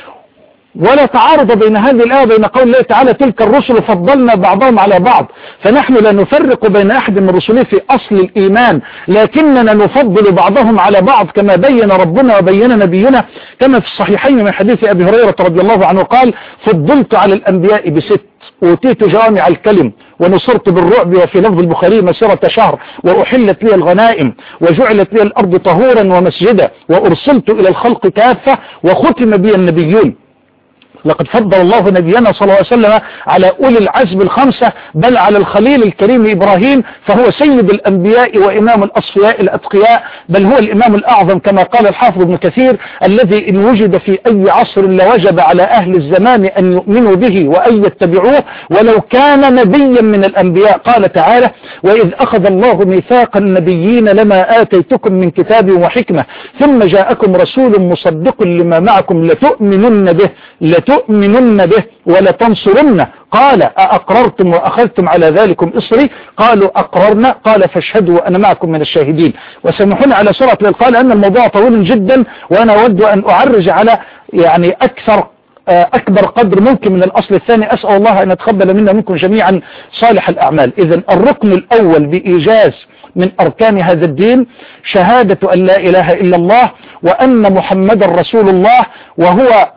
ولا تعارض بين هذه الآية بين قول الله تعالى تلك الرسل فضلنا بعضهم على بعض. فنحن لا نفرق بين أحد من رسله في أصل الإيمان لكننا نفضل بعضهم على بعض كما بين ربنا وبين نبينا. كما في الصحيحين من حديث أبي هريرة رضي الله عنه قال فضلت على الأنبياء بست أوتيت جوامع الكلم ونصرت بالرعب وفي لفظ البخاري مسيرة شهر وأحلت لي الغنائم وجعلت لي الأرض طهورا ومسجدا وأرسلت إلى الخلق كافة وختم بي النبيون. لقد فضل الله نبينا صلى الله عليه وسلم على أولي العزم الخمسة بل على الخليل الكريم إبراهيم فهو سيد الأنبياء وإمام الأصفياء الأتقياء بل هو الإمام الأعظم كما قال الحافظ ابن كثير الذي إن وجد في أي عصر لوجب على أهل الزمان أن يؤمنوا به وأن يتبعوه ولو كان نبيا من الأنبياء. قال تعالى وإذ أخذ الله ميثاق النبيين لما آتيتكم من كتاب وحكمة ثم جاءكم رسول مصدق لما معكم لتؤمنن به لتؤمنن به ولتنصرنه. قال أأقررتم وأخذتم على ذلكم إصري؟ قالوا أقررنا. قال فاشهدوا وأنا معكم من الشاهدين. وسمحوني على سرعة الإلقاء لأن الموضوع طويل جدا وأنا أود أن أعرج على يعني أكثر أكبر قدر ممكن من الأصل الثاني. أسأل الله أن يتقبل منا منكم جميعا صالح الأعمال. إذا الركن الأول بإيجاز من أركان هذا الدين شهادة أن لا إله إلا الله وأن محمد رسول الله وهو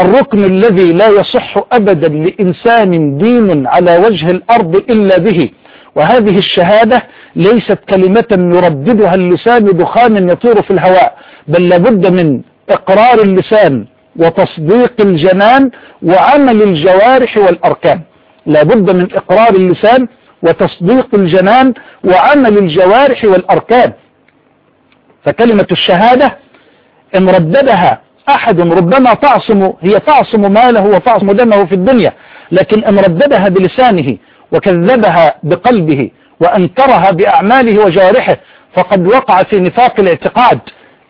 الركن الذي لا يصح أبدا لإنسان دين على وجه الأرض إلا به. وهذه الشهادة ليست كلمة يرددها اللسان دخان يطير في الهواء بل لابد من إقرار اللسان وتصديق الجنان وعمل الجوارح والأركان. لابد من إقرار اللسان وتصديق الجنان وعمل الجوارح والأركان. فكلمة الشهادة إن رددها أحد ربما تعصم هي تعصم ماله وتعصم دمه في الدنيا لكن إن رددها بلسانه وكذبها بقلبه وأنكرها بأعماله وجارحه فقد وقع في نفاق الاعتقاد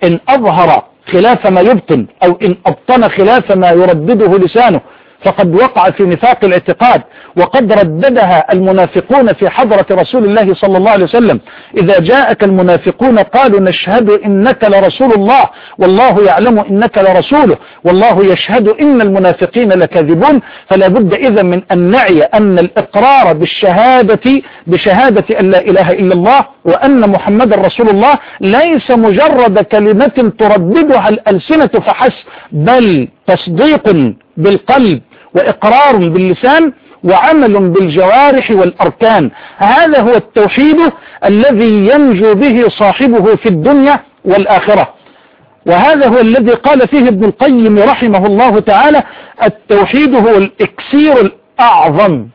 إن أظهر خلاف ما يبطن أو إن أبطن خلاف ما يردده لسانه. فقد وقع في نفاق الاعتقاد وقد رددها المنافقون في حضرة رسول الله صلى الله عليه وسلم. إذا جاءك المنافقون قالوا نشهد إنك لرسول الله والله يعلم إنك لرسوله والله يشهد إن المنافقين لكاذبون. فلا بد إذا من أن نعي أن الإقرار بالشهادة بشهادة أن لا إله إلا الله وأن محمد رسول الله ليس مجرد كلمة ترددها الألسنة فحسب بل تصديق بالقلب وإقرار باللسان وعمل بالجوارح والأركان. هذا هو التوحيد الذي ينجو به صاحبه في الدنيا والآخرة. وهذا هو الذي قال فيه ابن القيم رحمه الله تعالى التوحيد هو الإكسير الأعظم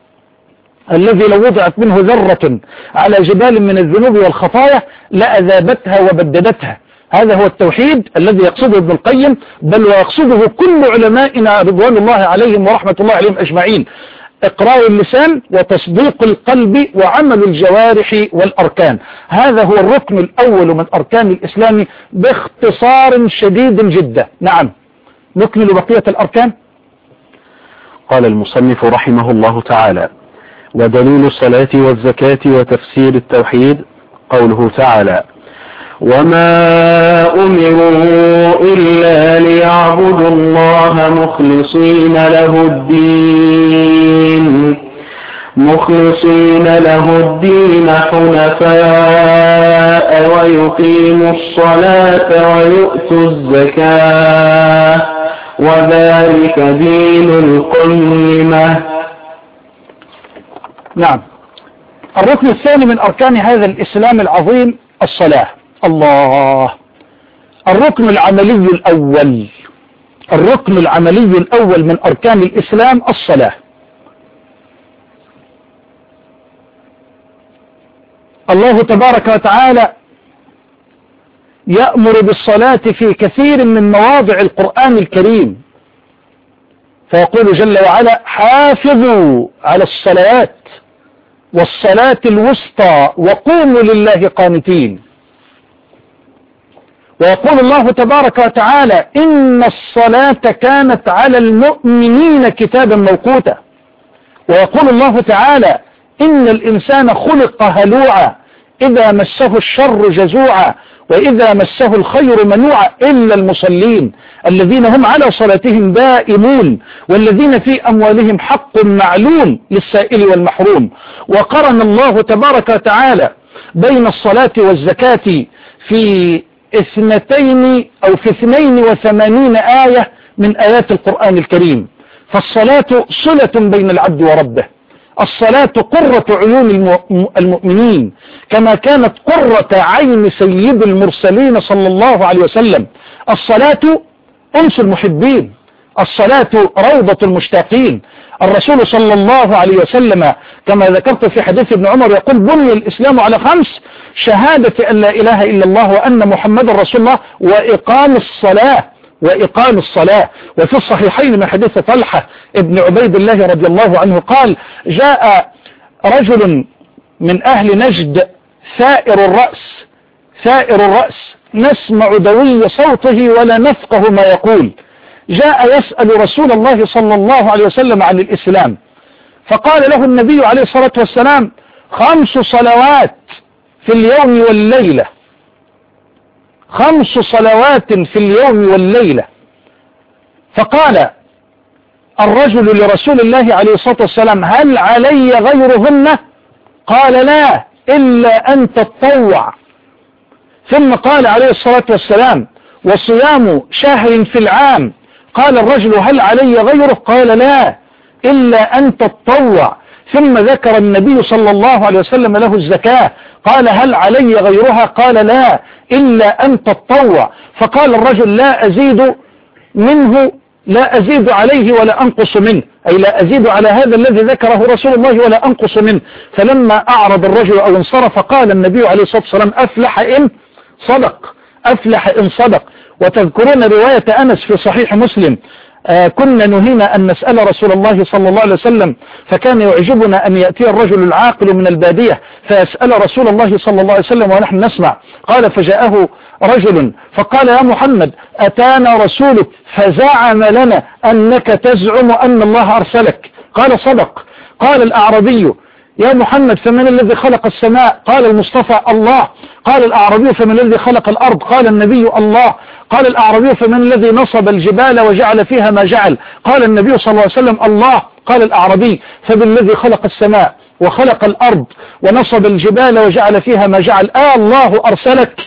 الذي لو وضعت منه ذرة على جبال من الذنوب والخطايا لأذابتها وبددتها. هذا هو التوحيد الذي يقصده ابن القيم بل ويقصده كل علمائنا رضوان الله عليهم ورحمة الله عليهم أجمعين. إقرار اللسان وتصديق القلب وعمل الجوارح والأركان. هذا هو الركن الأول من أركان الإسلام باختصار شديد جدا. نعم. نكمل بقية الأركان. قال المصنف رحمه الله تعالى ودليل الصلاة والزكاة وتفسير التوحيد قوله تعالى وما أمروا إلا ليعبدوا الله مخلصين له الدين مخلصين له الدين حنفاء ويقيموا الصلاة ويؤتوا الزكاة وذلك دين القيمة نعم. الركن الثاني من أركان هذا الإسلام العظيم الصلاة. الله. الركن العملي الأول. الركن العملي الأول من أركان الإسلام الصلاة. الله تبارك وتعالى يأمر بالصلاة في كثير من مواضع القرآن الكريم. فيقول جل وعلا حافظوا على الصلاة والصلاة الوسطى وقوموا لله قانتين. ويقول الله تبارك وتعالى إن الصلاة كانت على المؤمنين كتابا موقوتا. ويقول الله تعالى إن الإنسان خلق هلوعا إذا مسه الشر جزوعا وإذا مسه الخير منوعا إلا المصلين الذين هم على صلاتهم دائمون والذين في أموالهم حق معلوم للسائل والمحروم. وقرن الله تبارك وتعالى بين الصلاة والزكاة في اثنتين أو في اثنين وثمانين آية من آيات القرآن الكريم. فالصلاة صلة بين العبد وربه. الصلاة قرة عيون المؤمنين. كما كانت قرة عين سيد المرسلين صلى الله عليه وسلم. الصلاة أنس المحبين. الصلاة روضة المشتاقين. الرسول صلى الله عليه وسلم كما ذكرت في حديث ابن عمر يقول بني الإسلام على خمس شهادة أن لا إله إلا الله وأن محمد رسول الله وإقام الصلاة وإقام الصلاة. وفي الصحيحين من حديث طلحة ابن عبيد الله رضي الله عنه قال جاء رجل من أهل نجد ثائر الرأس ثائر الرأس نسمع دوي صوته ولا نفقه ما يقول. جاء يسأل رسول الله صلى الله عليه وسلم عن الإسلام. فقال له النبي عليه الصلاة والسلام خمس صلوات في اليوم والليلة. خمس صلوات في اليوم والليلة. فقال الرجل لرسول الله عليه الصلاة والسلام هل علي غيرهن؟ قال لا إلا أن تتطوع. ثم قال عليه الصلاة والسلام وصيام شهر في العام قال الرجل هل علي غيره؟ قال لا إلا أن تتطوع ثم ذكر النبي صلى الله عليه وسلم له الزكاة. قال هل علي غيرها؟ قال لا إلا أن تتطوع فقال الرجل لا أزيد منه لا أزيد عليه ولا أنقص منه. أي لا أزيد على هذا الذي ذكره رسول الله ولا أنقص منه. فلما أعرض الرجل أو انصرف قال النبي عليه الصلاة والسلام أفلح إن صدق أفلح إن صدق. وتذكرون رواية أنس في صحيح مسلم آه كنا نهينا أن نسأل رسول الله صلى الله عليه وسلم فكان يعجبنا أن يأتي الرجل العاقل من البادية فيسأل رسول الله صلى الله عليه وسلم ونحن نسمع. قال فجاءه رجل فقال يا محمد أتانا رسولك فزعم لنا أنك تزعم أن الله أرسلك. قال صدق. قال الأعربي يا محمد فمن الذي خلق السماء؟ قال المصطفى الله. قال الأعرابي فمن الذي خلق الأرض؟ قال النبي الله. قال الأعرابي فمن الذي نصب الجبال وجعل فيها ما جعل؟ قال النبي صلى الله عليه وسلم الله. قال الأعرابي فبالذي خلق السماء وخلق الأرض ونصب الجبال وجعل فيها ما جعل؟ آه الله أرسلك.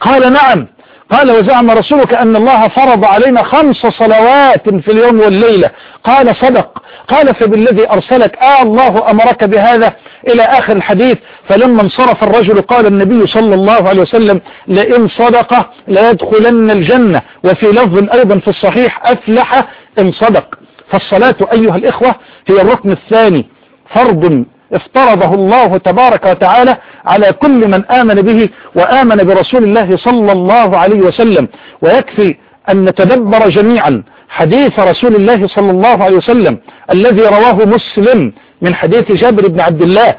قال نعم. قال وزعم رسولك أن الله فرض علينا خمس صلوات في اليوم والليلة. قال صدق. قال فبالذي أرسلك. آه الله أمرك بهذا. إلى آخر الحديث. فلما انصرف الرجل قال النبي صلى الله عليه وسلم لئن صدق ليدخلن الجنة. وفي لفظ أيضا في الصحيح أفلح إن صدق. فالصلاة أيها الإخوة هي الركن الثاني. فرض افترضه الله تبارك وتعالى على كل من آمن به وآمن برسول الله صلى الله عليه وسلم. ويكفي أن نتدبر جميعا حديث رسول الله صلى الله عليه وسلم الذي رواه مسلم من حديث جابر بن عبد الله.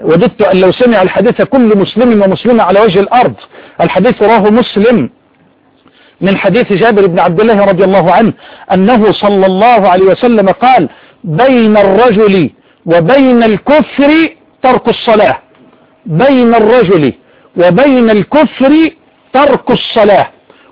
وددت أن لو سمع الحديث كل مسلم ومسلمة على وجه الأرض الحديث رواه مسلم من حديث جابر بن عبد الله رضي الله عنه أنه صلى الله عليه وسلم قال بين الرجل وبين الكفر ترك الصلاة. بين الرجل وبين الكفر ترك الصلاة.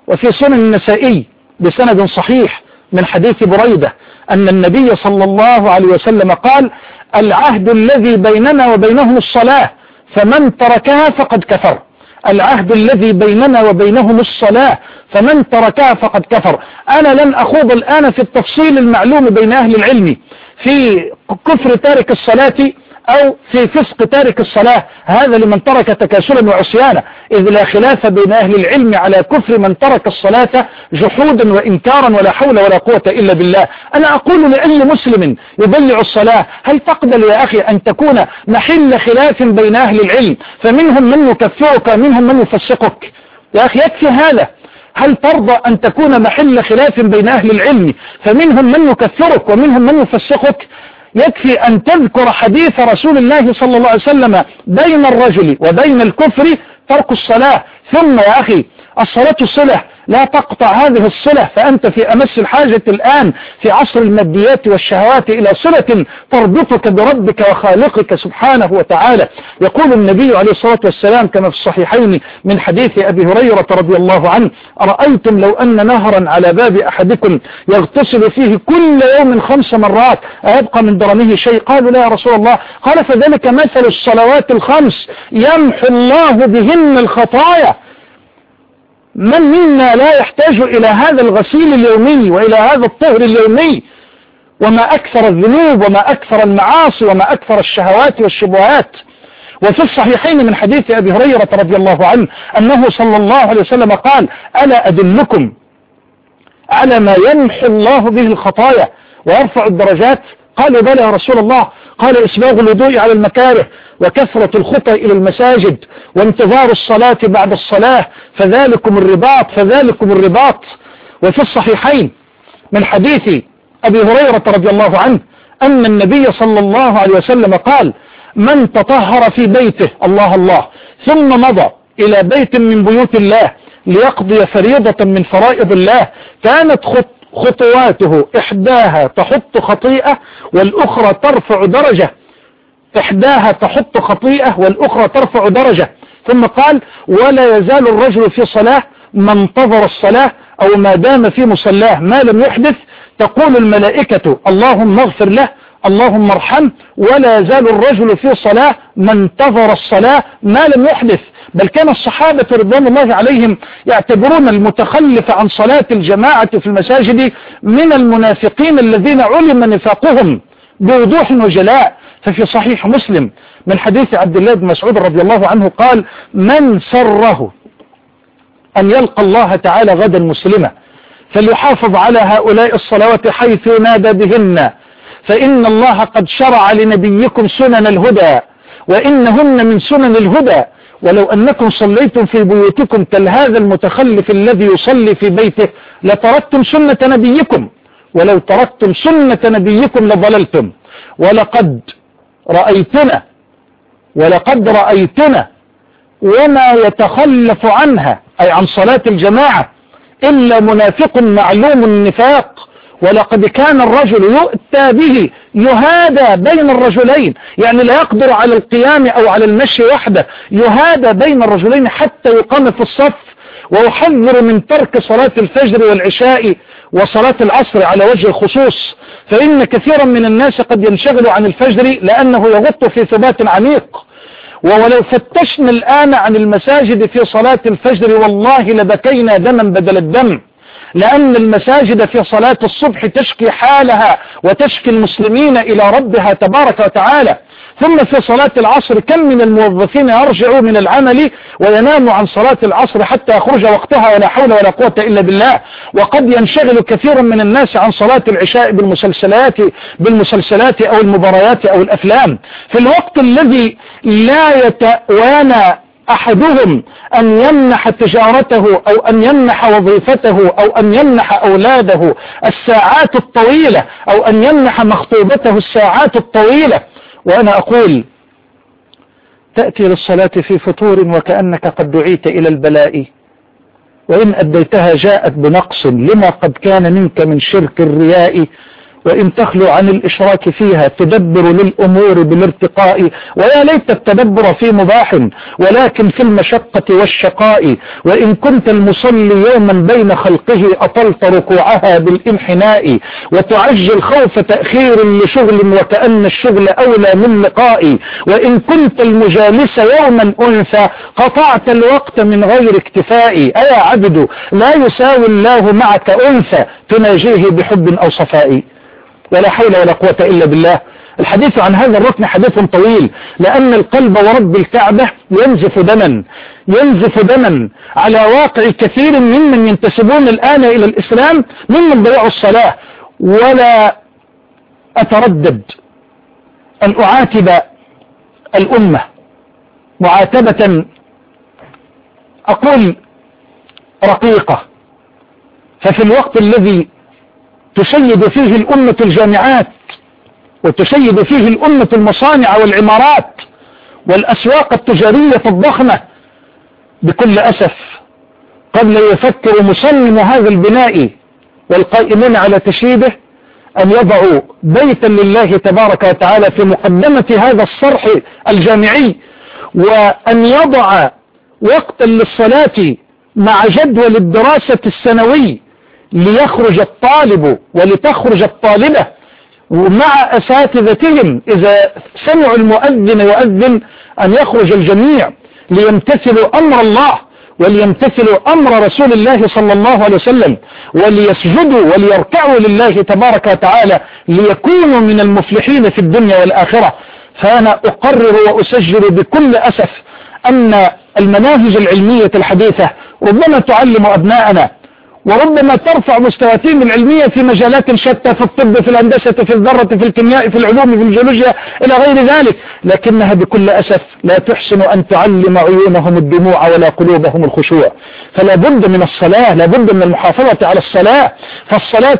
وفي سنن النسائي بسند صحيح من حديث بريدة أن النبي صلى الله عليه وسلم قال العهد الذي بيننا وبينهم الصلاة فمن تركها فقد كفر. العهد الذي بيننا وبينهم الصلاة فمن تركها فقد كفر. أنا لن أخوض الآن في التفصيل المعلوم بين أهل العلم. في كفر تارك الصلاة أو في فسق تارك الصلاة. هذا لمن ترك تكاسلا وعصيانا. إذ لا خلاف بين أهل العلم على كفر من ترك الصلاة جحودا وإنكارا ولا حول ولا قوة إلا بالله. أنا أقول لأي مسلم يضيع الصلاة هل تقبل يا أخي أن تكون محل خلاف بين أهل العلم؟ فمنهم من يكفرك ومنهم من يفسقك. يا أخي يكفي هذا. هل ترضى أن تكون محل خلاف بين أهل العلم؟ فمنهم من يكفرك ومنهم من يفسقك يكفي أن تذكر حديث رسول الله صلى الله عليه وسلم بين الرجل وبين الكفر ترك الصلاة. ثم يا أخي الصلاة الصلة لا تقطع هذه الصلة فأنت في أمس الحاجة الآن في عصر الماديات والشهوات إلى صلة تربطك بربك وخالقك سبحانه وتعالى. يقول النبي عليه الصلاة والسلام كما في الصحيحين من حديث أبي هريرة رضي الله عنه أرأيتم لو أن نهرا على باب أحدكم يغتسل فيه كل يوم خمس مرات أيبقى من درمه شيء؟ قالوا لا يا رسول الله. قال فذلك مثل الصلوات الخمس يمحو الله بهن الخطايا. من منا لا يحتاج إلى هذا الغسيل اليومي وإلى هذا الطهر اليومي؟ وما أكثر الذنوب وما أكثر المعاصي وما أكثر الشهوات والشبهات. وفي الصحيحين من حديث أبي هريرة رضي الله عنه أنه صلى الله عليه وسلم قال ألا أدلكم على ما يمحو الله به الخطايا ويرفع الدرجات قالوا بلى يا رسول الله. قال إسباغ الوضوء على المكاره وكثرة الخطى إلى المساجد وانتظار الصلاة بعد الصلاة فذلكم الرباط فذلكم الرباط. وفي الصحيحين من حديث أبي هريرة رضي الله عنه أن النبي صلى الله عليه وسلم قال من تطهر في بيته الله الله ثم مضى إلى بيت من بيوت الله ليقضي فريضة من فرائض الله كانت خط خطواته إحداها تحط خطيئة والأخرى ترفع درجة. إحداها تحط خطيئة والأخرى ترفع درجة. ثم قال ولا يزال الرجل في صلاة ما انتظر الصلاة أو ما دام في مصلاه. ما لم يحدث تقول الملائكة اللهم اغفر له اللهم ارحم ولا يزال الرجل في صلاة ما انتظر الصلاة ما لم يحدث. بل كان الصحابة رضوان الله عليهم يعتبرون المتخلف عن صلاة الجماعة في المساجد من المنافقين الذين علم نفاقهم بوضوح وجلاء. ففي صحيح مسلم من حديث عبد الله بن مسعود رضي الله عنه قال من سره أن يلقى الله تعالى غدا مسلمة فليحافظ على هؤلاء الصلوات حيث نادى بهن فإن الله قد شرع لنبيكم سنن الهدى وإنهن من سنن الهدى. ولو أنكم صليتم في بيوتكم كالهذا المتخلف الذي يصلي في بيته لتركتم سنة نبيكم. ولو تركتم سنة نبيكم لضللتم. ولقد رأيتنا ولقد رأيتنا وما يتخلف عنها أي عن صلاة الجماعة إلا منافق معلوم النفاق. ولقد كان الرجل يؤتى به يهادى بين الرجلين يعني لا يقدر على القيام أو على المشي وحده يهادى بين الرجلين حتى يقام في الصف ويحذر من ترك صلاة الفجر والعشاء وصلاة العصر على وجه الخصوص. فإن كثيرا من الناس قد ينشغل عن الفجر لأنه يغط في ثبات عميق. ولو فتشنا الآن عن المساجد في صلاة الفجر والله لبكينا دما بدل الدم. لأن المساجد في صلاة الصبح تشكي حالها وتشكي المسلمين إلى ربها تبارك وتعالى. ثم في صلاة العصر كم من الموظفين يرجعوا من العمل ويناموا عن صلاة العصر حتى يخرج وقتها ولا حول ولا قوة إلا بالله. وقد ينشغل كثير من الناس عن صلاة العشاء بالمسلسلات بالمسلسلات أو المباريات أو الأفلام. في الوقت الذي لا يتوانى أحدهم أن يمنح تجارته أو أن يمنح وظيفته أو أن يمنح أولاده الساعات الطويلة أو أن يمنح مخطوبته الساعات الطويلة. وأنا أقول تأتي للصلاة في فطور وكأنك قد دعيت إلى البلاء وإن أديتها جاءت بنقص لما قد كان منك من شرك الرياء. وإن تخلو عن الإشراك فيها تدبر للأمور بالارتقاء ويا ليت التدبر في مباح ولكن في المشقة والشقاء وإن كنت المصلي يوما بين خلقه أطلت ركوعها بالانحناء وتعجل خوف تأخير لشغل وكأن الشغل أولى من لقاء وإن كنت المجالس يوما أنثى قطعت الوقت من غير اكتفاء. أيا عبد لا يساوي الله معك أنثى تناجيه بحب أو صفاء. ولا حول ولا قوة إلا بالله. الحديث عن هذا الركن حديث طويل لأن القلب ورب الكعبة ينزف دما ينزف دما على واقع كثير ممن ينتسبون الآن إلى الإسلام ممن ضيعوا الصلاة. ولا أتردد أن أعاتب الأمة معاتبة أقول رقيقة. ففي الوقت الذي تشيد فيه الأمة الجامعات وتشيد فيه الأمة المصانع والعمارات والأسواق التجارية الضخمة. بكل أسف قبل يفكر مصمم هذا البناء والقائمون على تشييده أن يضعوا بيتا لله تبارك وتعالى في مقدمة هذا الصرح الجامعي وأن يضع وقتا للصلاة مع جدول الدراسة السنوي ليخرج الطالب ولتخرج الطالبة ومع أساتذتهم إذا سمعوا المؤذن يؤذن أن يخرج الجميع ليمتثلوا أمر الله وليمتثلوا أمر رسول الله صلى الله عليه وسلم وليسجدوا وليركعوا لله تبارك وتعالى ليكونوا من المفلحين في الدنيا والآخرة. فأنا أقرر وأسجل بكل أسف أن المناهج العلمية الحديثة ربما تعلم أبناءنا وربما ترفع مستوياتهم العلمية في مجالات شتى في الطب في الهندسة في الذرة في الكيمياء في العلوم في الجيولوجيا إلى غير ذلك. لكنها بكل أسف لا تحسن أن تعلم عيونهم الدموع ولا قلوبهم الخشوع. فلا بد من الصلاة لا بد من المحافظة على الصلاة. فالصلاة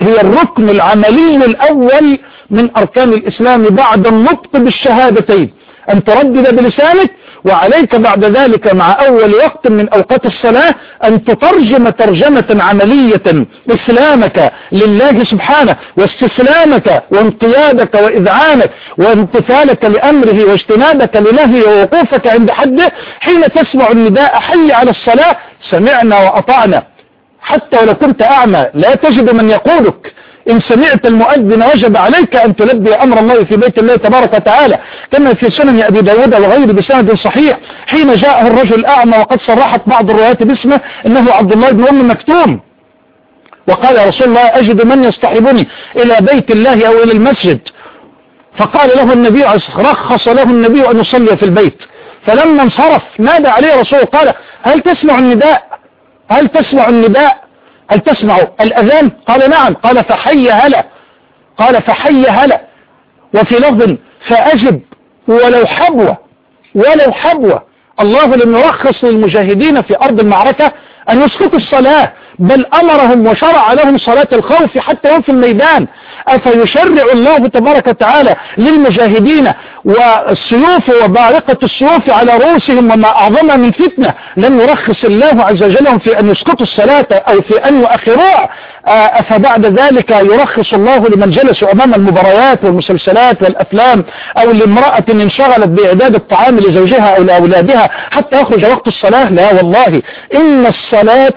هي الركن العملي الأول من أركان الإسلام بعد النطق بالشهادتين. أن تردد بلسانك وعليك بعد ذلك مع أول وقت من أوقات الصلاة أن تترجم ترجمة عملية إسلامك لله سبحانه واستسلامك وانقيادك وإذعانك وامتثالك لأمره واجتنابك لنهيه ووقوفك عند حده حين تسمع النداء حي على الصلاة سمعنا وأطعنا حتى ولو كنت أعمى لا تجد من يقولك إن سمعت المؤذن وجب عليك أن تلبي أمر الله في بيت الله تبارك وتعالى كما في سنن أبي داود وغيره بسند صحيح حين جاءه الرجل الأعمى وقد صرحت بعض الروايات باسمه إنه عبد الله بن أم مكتوم. وقال يا رسول الله أجد من يصطحبني إلى بيت الله أو إلى المسجد. فقال له النبي رخص له النبي أن يصلي في البيت. فلما انصرف نادى عليه رسول قال هل تسمع النداء؟ هل تسمع النداء؟ هل تسمع الأذان؟ قال نعم. قال فحي هلا. قال فحي هلا. وفي لفظ فأجب ولو حبوة. ولو حبوة. الله لم يرخص للمجاهدين في أرض المعركة أن يسقطوا الصلاة بل أمرهم وشرع لهم صلاة الخوف حتى هم في الميدان. أفيشرع الله تبارك وتعالى للمجاهدين والسيوف وبارقة السيوف على رؤوسهم وما أعظمها من فتنة؟ لم يرخص الله عز وجل في أن يسقطوا الصلاة أو في أن يؤخروها. أفبعد ذلك يرخص الله لمن جلسوا أمام المباريات والمسلسلات والأفلام أو لامرأة انشغلت بإعداد الطعام لزوجها أو لأولادها حتى يخرج وقت الصلاة؟ لا والله. إن الصلاة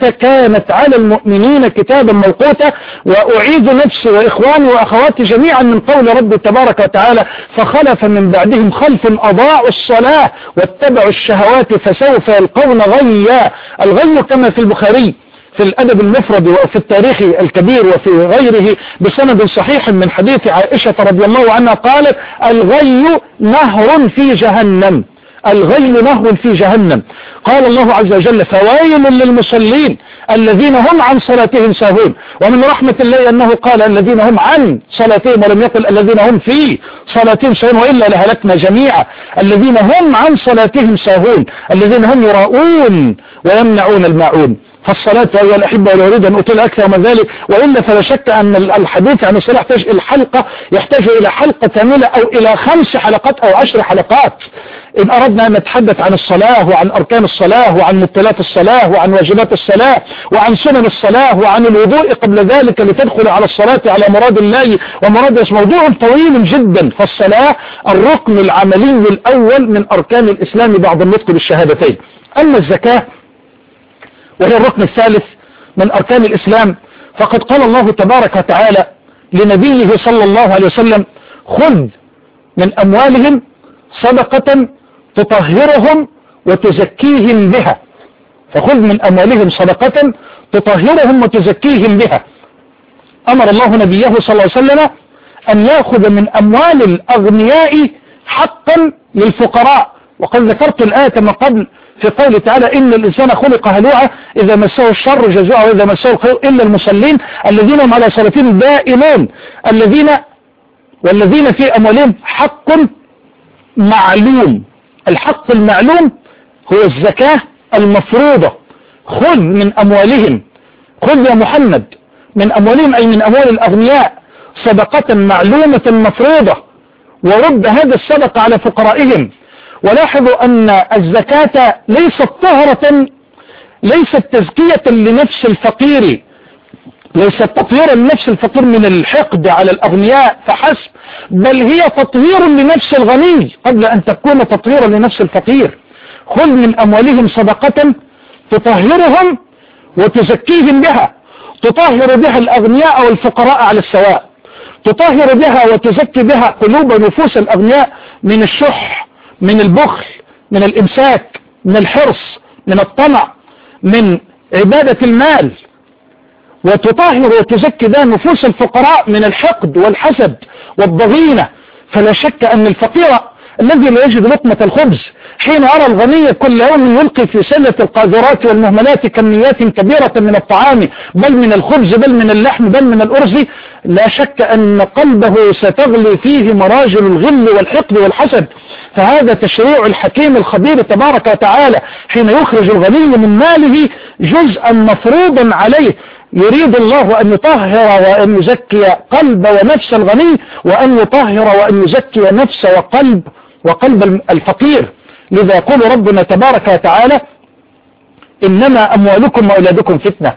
كانت على المؤمنين كتابا موقوتا وأعيد نفسي وإخواني وأخواتي جميعا من قول رب تبارك وتعالى فخلف من بعدهم خلف أضاعوا الصلاة واتبعوا الشهوات فسوف يلقون غيا. الغي كما في البخاري في الأدب المفرد وفي التاريخ الكبير وفي غيره بسند صحيح من حديث عائشة رضي الله عنها قالت الغي نهر في جهنم. الغي نهر في جهنم. قال الله عز وجل فويل للمصلين الذين هم عن صلاتهم ساهون. ومن رحمة الله أنه قال الذين هم عن صلاتهم ولم يقل الذين هم في صلاتهم ساهون وإلا لهلكنا جميعا. الذين هم عن صلاتهم ساهون. الذين هم يراؤون ويمنعون الماعون. فالصلاة أيها الأحبة ولا أريد أن أطيل أكثر من ذلك وإلا فلا شك أن الحديث عن الصلاة يحتاج إلى حلقة يحتاج إلى حلقة كاملة أو إلى خمس حلقات أو عشر حلقات. إن أردنا أن نتحدث عن الصلاة وعن أركان الصلاة وعن مبطلات الصلاة وعن واجبات الصلاة وعن سنن الصلاة وعن الوضوء قبل ذلك لتدخل على الصلاة على مراد الله ومراد موضوع طويل جدا فالصلاة الركن العملي الأول من أركان الإسلام بعد النطق بالشهادتين. أما الزكاة وهي الركن الثالث من أركان الإسلام فقد قال الله تبارك وتعالى لنبيه صلى الله عليه وسلم خذ من أموالهم صدقة تطهرهم وتزكيهم بها. فخذ من أموالهم صدقة تطهرهم وتزكيهم بها. أمر الله نبيه صلى الله عليه وسلم أن يأخذ من أموال الأغنياء حقا للفقراء. وقد ذكرت الآية من قبل في قوله تعالى إن الإنسان خلق هلوعا إذا مسه الشر جزوعا وإذا مسه الخير إلا المصلين الذين هم على صلاتهم دائمون الذين والذين في أموالهم حق معلوم. الحق المعلوم هو الزكاة المفروضة. خذ من أموالهم. خذ يا محمد. من أموالهم أي من أموال الأغنياء. صدقة معلومة مفروضة. ورد هذا الصدقة على فقرائهم. ولاحظوا أن الزكاة ليست طهرة ليست تزكية لنفس الفقير ليست تطهيرا لنفس الفقير من الحقد على الأغنياء فحسب بل هي تطهير لنفس الغني قبل أن تكون تطهيرا لنفس الفقير. خذ من أموالهم صدقة تطهرهم وتزكيهم بها تطهر بها الأغنياء والفقراء على السواء تطهر بها وتزكي بها قلوب نفوس الأغنياء من الشح من البخل من الإمساك من الحرص من الطمع من عبادة المال. وتطهر وتزكي ذا نفوس الفقراء من الحقد والحسد والضغينة. فلا شك أن الفقير الذي لا يجد لقمة الخبز حين أرى الغني كل يوم يلقي في سلة القاذورات والمهملات كميات كبيرة من الطعام بل من الخبز بل من اللحم بل من الأرز. لا شك أن قلبه ستغلي فيه مراجل الغل والحقد والحسد. فهذا تشريع الحكيم الخبير تبارك وتعالى حين يخرج الغني من ماله جزءا مفروضا عليه. يريد الله أن يطهر وأن يزكي قلب ونفس الغني وأن يطهر وأن يزكي نفس وقلب وقلب الفقير. لذا يقول ربنا تبارك وتعالى إنما أموالكم وأولادكم فتنة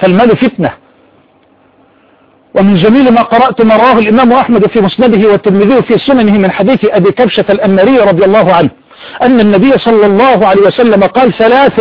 فالمال فتنة. ومن جميل ما قرأت ما رواه الإمام أحمد في مسنده والترمذي في سننه من حديث أبي كبشة الأمري رضي الله عنه أن النبي صلى الله عليه وسلم قال ثلاث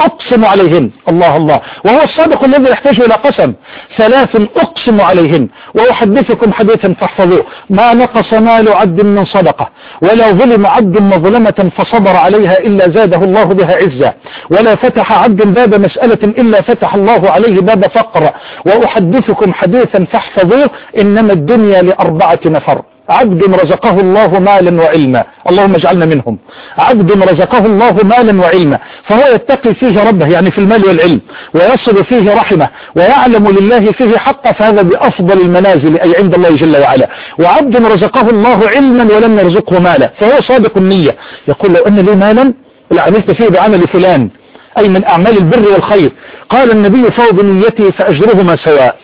أقسم عليهن. الله الله. وهو الصادق الذي يحتاج إلى قسم. ثلاث أقسم عليهن. وأحدثكم حديثا فاحفظوه. ما نقص مال عبد من صدقة. ولا ظلم عبد مظلمة فصبر عليها إلا زاده الله بها عزا ولا فتح عبد باب مسألة إلا فتح الله عليه باب فقر. وأحدثكم حديثا فاحفظوه. إنما الدنيا لأربعة نفر. عبد رزقه الله مالا وعلما. اللهم اجعلنا منهم. عبد رزقه الله مالا وعلما. فهو يتقي فيه ربه يعني في المال والعلم ويصل فيه رحمة ويعلم لله فيه حقه فهذا بأفضل المنازل أي عند الله جل وعلا. وعبد رزقه الله علما ولم يرزقه مالا. فهو صادق النية. يقول لو أن لي مالا لعملت فيه بعمل فلان أي من أعمال البر والخير. قال النبي فهو بنيته فأجرهما سواء.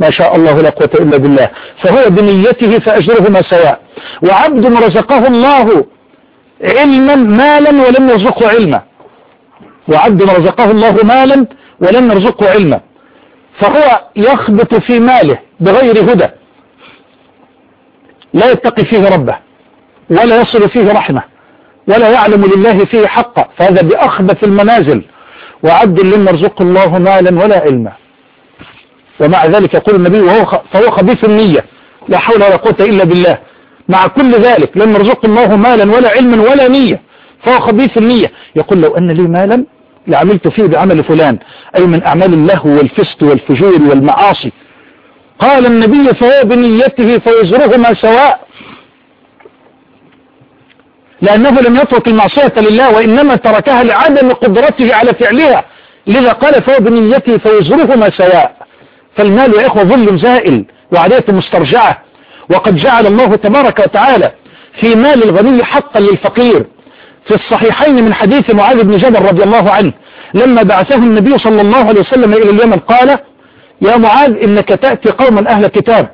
ما شاء الله لا قوة إلا بالله. فهو بنيته فأجرهما سواء. وعبد رزقه الله علما مالا ولم يرزقه علما. وعبد رزقه الله مالا ولم يرزقه علما. فهو يخبط في ماله بغير هدى. لا يتقي فيه ربه ولا يصل فيه رحمة ولا يعلم لله فيه حقا. فهذا بأخبث المنازل. وعبد لم يرزق الله مالا ولا علما. ومع ذلك يقول النبي وهو فهو خبيث النية. لا حول ولا قوة إلا بالله. مع كل ذلك لم يرزق الله مالا ولا علما ولا نية. فهو خبيث النية. يقول لو أن لي مالا لعملت فيه بعمل فلان. أي من أعمال اللهو والفسق والفجور والمعاصي. قال النبي فهو بنيته فيزرهما سواء. لأنه لم يترك المعصية لله وإنما تركها لعدم قدرته على فعلها. لذا قال فهو بنيته فيزرهما سواء. فالمال يا إخوة ظل زائل وعليه مسترجعة. وقد جعل الله تبارك وتعالى في مال الغني حقا للفقير. في الصحيحين من حديث معاذ بن جبل رضي الله عنه لما بعثه النبي صلى الله عليه وسلم إلى اليمن قال يا معاذ إنك تأتي قوما أهل كتاب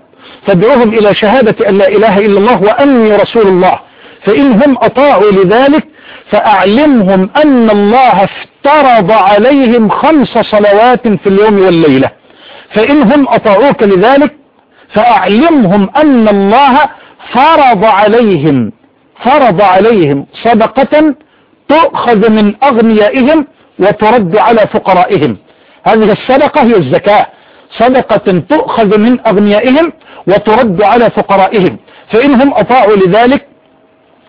فادعوهم إلى شهادة أن لا إله إلا الله وأني رسول الله فإنهم أطاعوا لذلك فأعلمهم أن الله افترض عليهم خمس صلوات في اليوم والليلة. فإنهم أطاعوك لذلك فأعلمهم أن الله فرض عليهم فرض عليهم صدقة تؤخذ من أغنيائهم وترد على فقرائهم. هذه الصدقة هي الزكاة. صدقة تؤخذ من أغنيائهم وترد على فقرائهم. فإنهم أطاعوا لذلك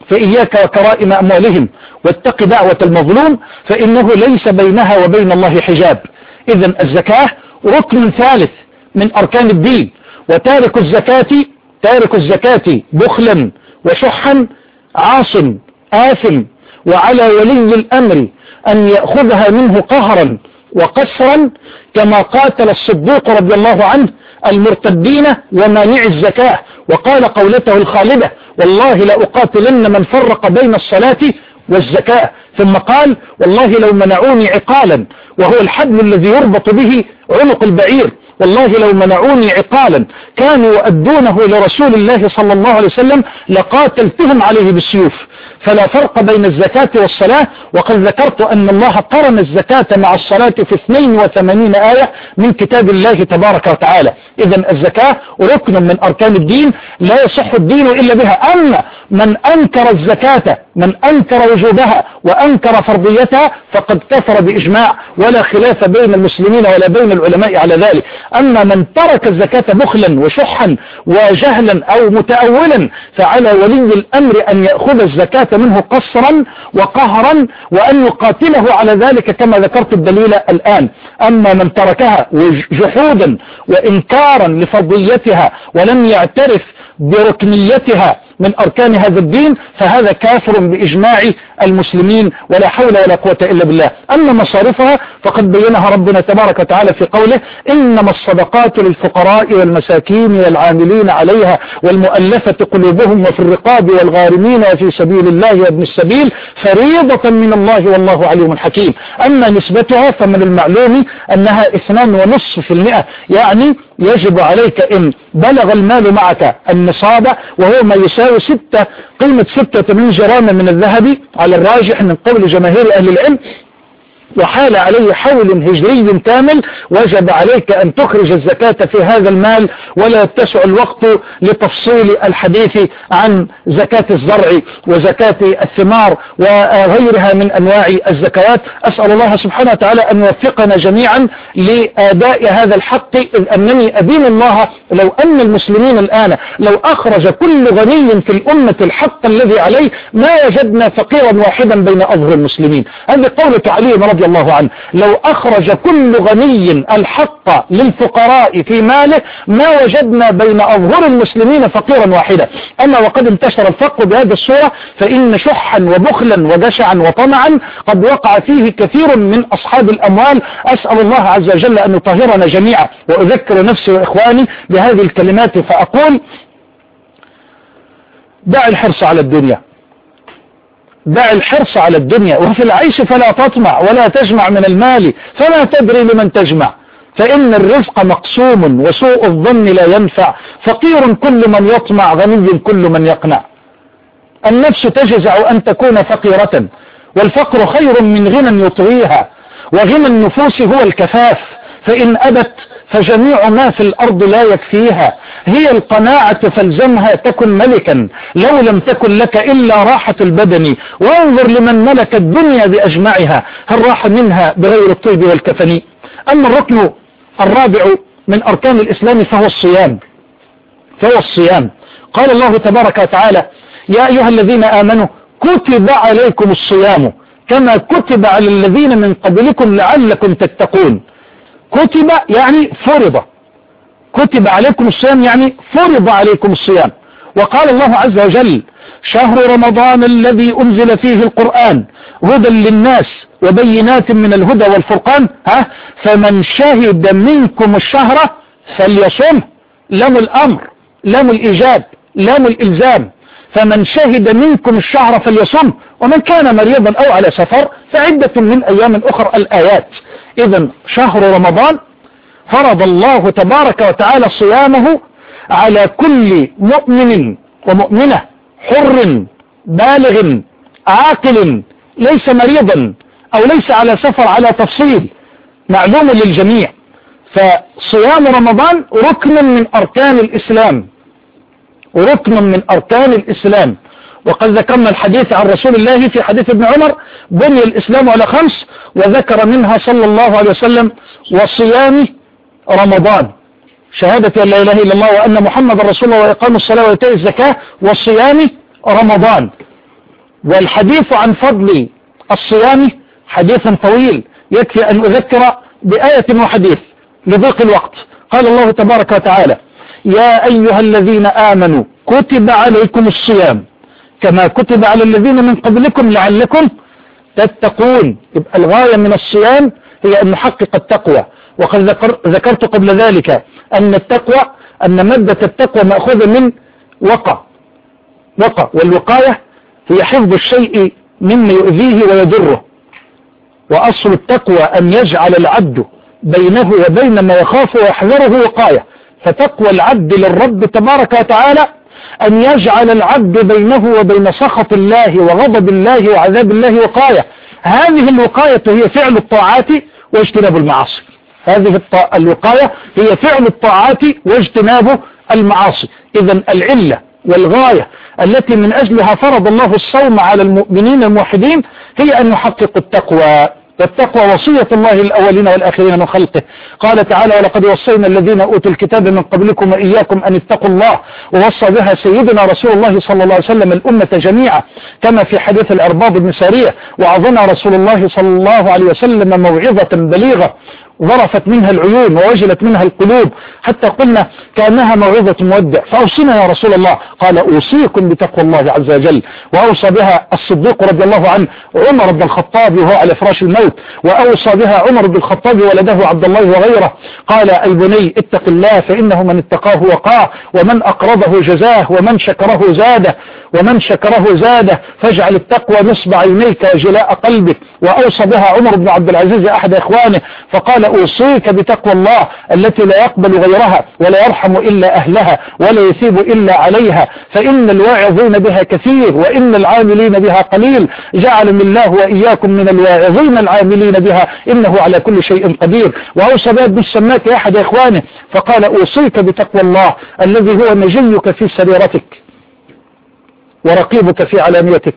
فإياك وكرائم أموالهم واتق دعوة المظلوم فإنه ليس بينها وبين الله حجاب. إذا الزكاة ركن ثالث من أركان الدين وتارك الزكاة تارك الزكاة بخلا وشحا عاص آثم وعلى ولي الأمر أن يأخذها منه قهرا وقسرا كما قاتل الصديق رضي الله عنه المرتدين ومانع الزكاة. وقال قولته الخالدة والله لأقاتلن من فرق بين الصلاة والزكاة. ثم قال والله لو منعوني عقالا وهو الحبل الذي يربط به عنق البعير والله لو منعوني عقالا كانوا يؤدونه لرسول الله صلى الله عليه وسلم لقاتلتهم عليه بالسيوف. فلا فرق بين الزكاة والصلاة وقد ذكرت أن الله قرن الزكاة مع الصلاة في 82 آية من كتاب الله تبارك وتعالى. إذا الزكاة ركن من أركان الدين لا يصح الدين إلا بها. أما من أنكر الزكاة من أنكر وجوبها وأنكر فرضيتها فقد كفر بإجماع ولا خلاف بين المسلمين ولا بين العلماء على ذلك. أما من ترك الزكاة بخلا وشحا وجهلا أو متأولا فعلى ولي الأمر أن يأخذ الزكاة منه قصرا وقهرا وأن يقاتله على ذلك كما ذكرت الدليل الآن. أما من تركها جحودا وإنكارا لفضيتها ولم يعترف بركنيتها من أركان هذا الدين فهذا كافر بإجماع المسلمين ولا حول ولا قوة إلا بالله. أما مصارفها فقد بينها ربنا تبارك وتعالى في قوله إنما الصدقات للفقراء والمساكين والعاملين عليها والمؤلفة قلوبهم وفي الرقاب والغارمين وفي سبيل الله وابن السبيل فريضة من الله والله عليم حكيم. أما نسبتها فمن المعلوم أنها اثنان ونصف في المئة. يعني يجب عليك إن بلغ المال معك النصاب وهو ما يساوي ستة قيمة ستة من جرام من الذهب على الراجح من قول جماهير أهل العلم وحال عليه حول هجري كامل وجب عليك أن تخرج الزكاة في هذا المال ولا يتسع الوقت لتفصيل الحديث عن زكاة الزرع وزكاة الثمار وغيرها من أنواع الزكوات. أسأل الله سبحانه وتعالى أن يوفقنا جميعا لأداء هذا الحق. إذ أنني أدين الله لو أن المسلمين الآن لو أخرج كل غني في الأمة الحق الذي عليه ما وجدنا فقيرا واحدا بين أظهر المسلمين. هذه قول تعليم رضي الله عنه. لو أخرج كل غني الحق للفقراء في ماله ما وجدنا بين أظهر المسلمين فقيرا واحدا. أما وقد انتشر الفقر بهذه الصورة فإن شحا وبخلا وجشعا وطمعا قد وقع فيه كثير من أصحاب الأموال. أسأل الله عز وجل أن يطهرنا جميعا. وأذكر نفسي وإخواني بهذه الكلمات فأقول دع الحرص على الدنيا. دع الحرص على الدنيا وفي العيش فلا تطمع ولا تجمع من المال فلا تدري لمن تجمع. فإن الرزق مقسوم وسوء الظن لا ينفع. فقير كل من يطمع غني كل من يقنع. النفس تجزع أن تكون فقيرة والفقر خير من غنى يطغيها. وغنى النفوس هو الكفاف. فإن أبت فجميع ما في الأرض لا يكفيها. هي القناعة فالزمها تكن ملكا. لو لم تكن لك إلا راحة البدن. وانظر لمن ملك الدنيا بأجمعها. هل راح منها بغير الطيب والكفن؟ أما الركن الرابع من أركان الإسلام فهو الصيام. فهو الصيام. قال الله تبارك وتعالى يا أيها الذين آمنوا كتب عليكم الصيام كما كتب على الذين من قبلكم لعلكم تتقون. كتب يعني فرض. كتب عليكم الصيام يعني فرض عليكم الصيام. وقال الله عز وجل شهر رمضان الذي أنزل فيه القرآن هدى للناس وبينات من الهدى والفرقان ها؟ فمن شهد منكم الشهر فليصم لم الأمر لم الإيجاب لم الإلزام. فمن شهد منكم الشهر فليصم ومن كان مريضا أو على سفر فعدة من أيام أخرى الآيات. إذا شهر رمضان فرض الله تبارك وتعالى صيامه على كل مؤمن ومؤمنة حر بالغ عاقل ليس مريضا أو ليس على سفر على تفصيل معلوم للجميع. فصيام رمضان ركن من أركان الإسلام. ركن من أركان الإسلام. وقد ذكرنا الحديث عن رسول الله في حديث ابن عمر بني الإسلام على خمس وذكر منها صلى الله عليه وسلم وصيام رمضان. شهادة أن لا إله إلا الله وأن محمد رسول الله وإقام الصلاة وإيتاء الزكاة وصيام رمضان. والحديث عن فضل الصيام حديث طويل يكفي أن أذكر بآية وحديث لضيق الوقت. قال الله تبارك وتعالى يا أيها الذين آمنوا كتب عليكم الصيام. كما كتب على الذين من قبلكم لعلكم تتقون. يبقى الغاية من الصيام هي أن نحقق التقوى. وقد ذكر ذكرت قبل ذلك أن التقوى أن مادة التقوى مأخوذة من وقع وقع والوقاية هي حفظ الشيء مما يؤذيه ويضره. وأصل التقوى أن يجعل العبد بينه وبين ما يخاف ويحذره وقاية. فتقوى العبد للرب تبارك وتعالى أن يجعل العبد بينه وبين سخط الله وغضب الله وعذاب الله وقاية. هذه الوقاية هي فعل الطاعات واجتناب المعاصي. هذه الوقاية هي فعل الطاعات واجتناب المعاصي. إذا العلة والغاية التي من أجلها فرض الله الصوم على المؤمنين الموحدين هي أن نحقق التقوى. والتقوى وصية الله الأولين والآخرين من خلقه. قال تعالى ولقد وصينا الذين أوتوا الكتاب من قبلكم وإياكم أن اتقوا الله ووصى بها سيدنا رسول الله صلى الله عليه وسلم الأمة جميعا كما في حديث الأرباب بن سارية وعظنا رسول الله صلى الله عليه وسلم موعظة بليغة. ظرفت منها العيون ووجلت منها القلوب حتى قلنا كأنها موعظة مودع. فأوصينا يا رسول الله. قال أوصيكم بتقوى الله عز وجل. وأوصى بها الصديق رضي الله عنه عمر بن الخطاب وهو على فراش الموت. وأوصى بها عمر بن الخطاب ولده عبد الله وغيره. قال أي بني اتق الله فإنه من اتقاه وقاه. ومن أقرضه جزاه. ومن شكره زاده. ومن شكره زاده فاجعل التقوى نصب عينيك وجلاء قلبك. وأوصى بها عمر بن عبد العزيز أحد إخوانه فقال أوصيك بتقوى الله التي لا يقبل غيرها ولا يرحم إلا أهلها ولا يثيب إلا عليها. فإن الواعظين بها كثير وإن العاملين بها قليل. جعلني الله وإياكم من الواعظين العاملين بها إنه على كل شيء قدير. وأوصى بها ابن السماك أحد إخوانه فقال أوصيك بتقوى الله الذي هو نجيك في سريرتك. ورقيبك في علانيتك.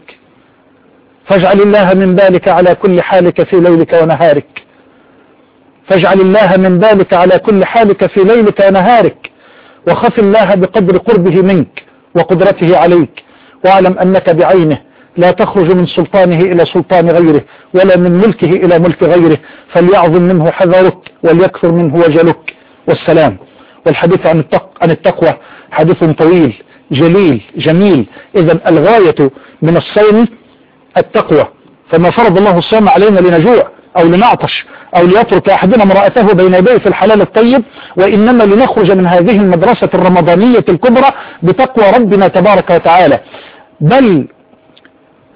فاجعل الله من بالك على كل حالك في ليلك ونهارك. فاجعل الله من بالك على كل حالك في ليلك ونهارك. وخف الله بقدر قربه منك وقدرته عليك. واعلم أنك بعينه. لا تخرج من سلطانه إلى سلطان غيره ولا من ملكه إلى ملك غيره. فليعظم منه حذرك وليكثر منه وجلك. والسلام. والحديث عن عن التقوى حديث طويل. جليل جميل. إذا الغاية من الصوم التقوى. فما فرض الله الصوم علينا لنجوع أو لنعطش أو ليترك أحدنا امرأته بين يديه في الحلال الطيب وإنما لنخرج من هذه المدرسة الرمضانية الكبرى بتقوى ربنا تبارك وتعالى. بل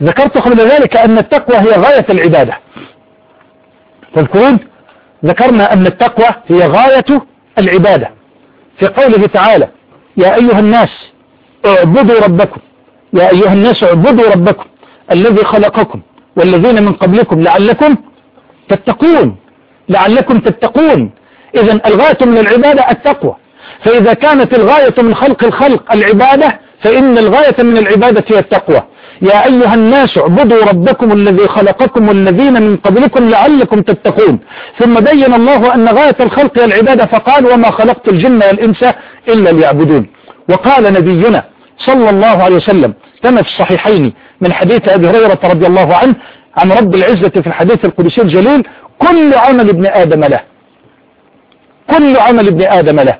ذكرت قبل ذلك أن التقوى هي غاية العبادة. تذكرون؟ ذكرنا أن التقوى هي غاية العبادة. في قوله تعالى يا أيها الناس اعبدوا ربكم. يا أيها الناس اعبدوا ربكم الذي خلقكم والذين من قبلكم لعلكم تتقون. لعلكم تتقون. إذا الغاية من العبادة التقوى. فإذا كانت الغاية من خلق الخلق العبادة فإن الغاية من العبادة هي التقوى. يا أيها الناس اعبدوا ربكم الذي خلقكم والذين من قبلكم لعلكم تتقون. ثم بين الله أن غاية الخلق هي العبادة فقال وما خلقت الجن والإنس إلا ليعبدون. وقال نبينا صلى الله عليه وسلم كما في الصحيحين من حديث أبي هريرة رضي الله عنه عن رب العزة في الحديث القدسي الجليل كل عمل ابن آدم له. كل عمل ابن آدم له.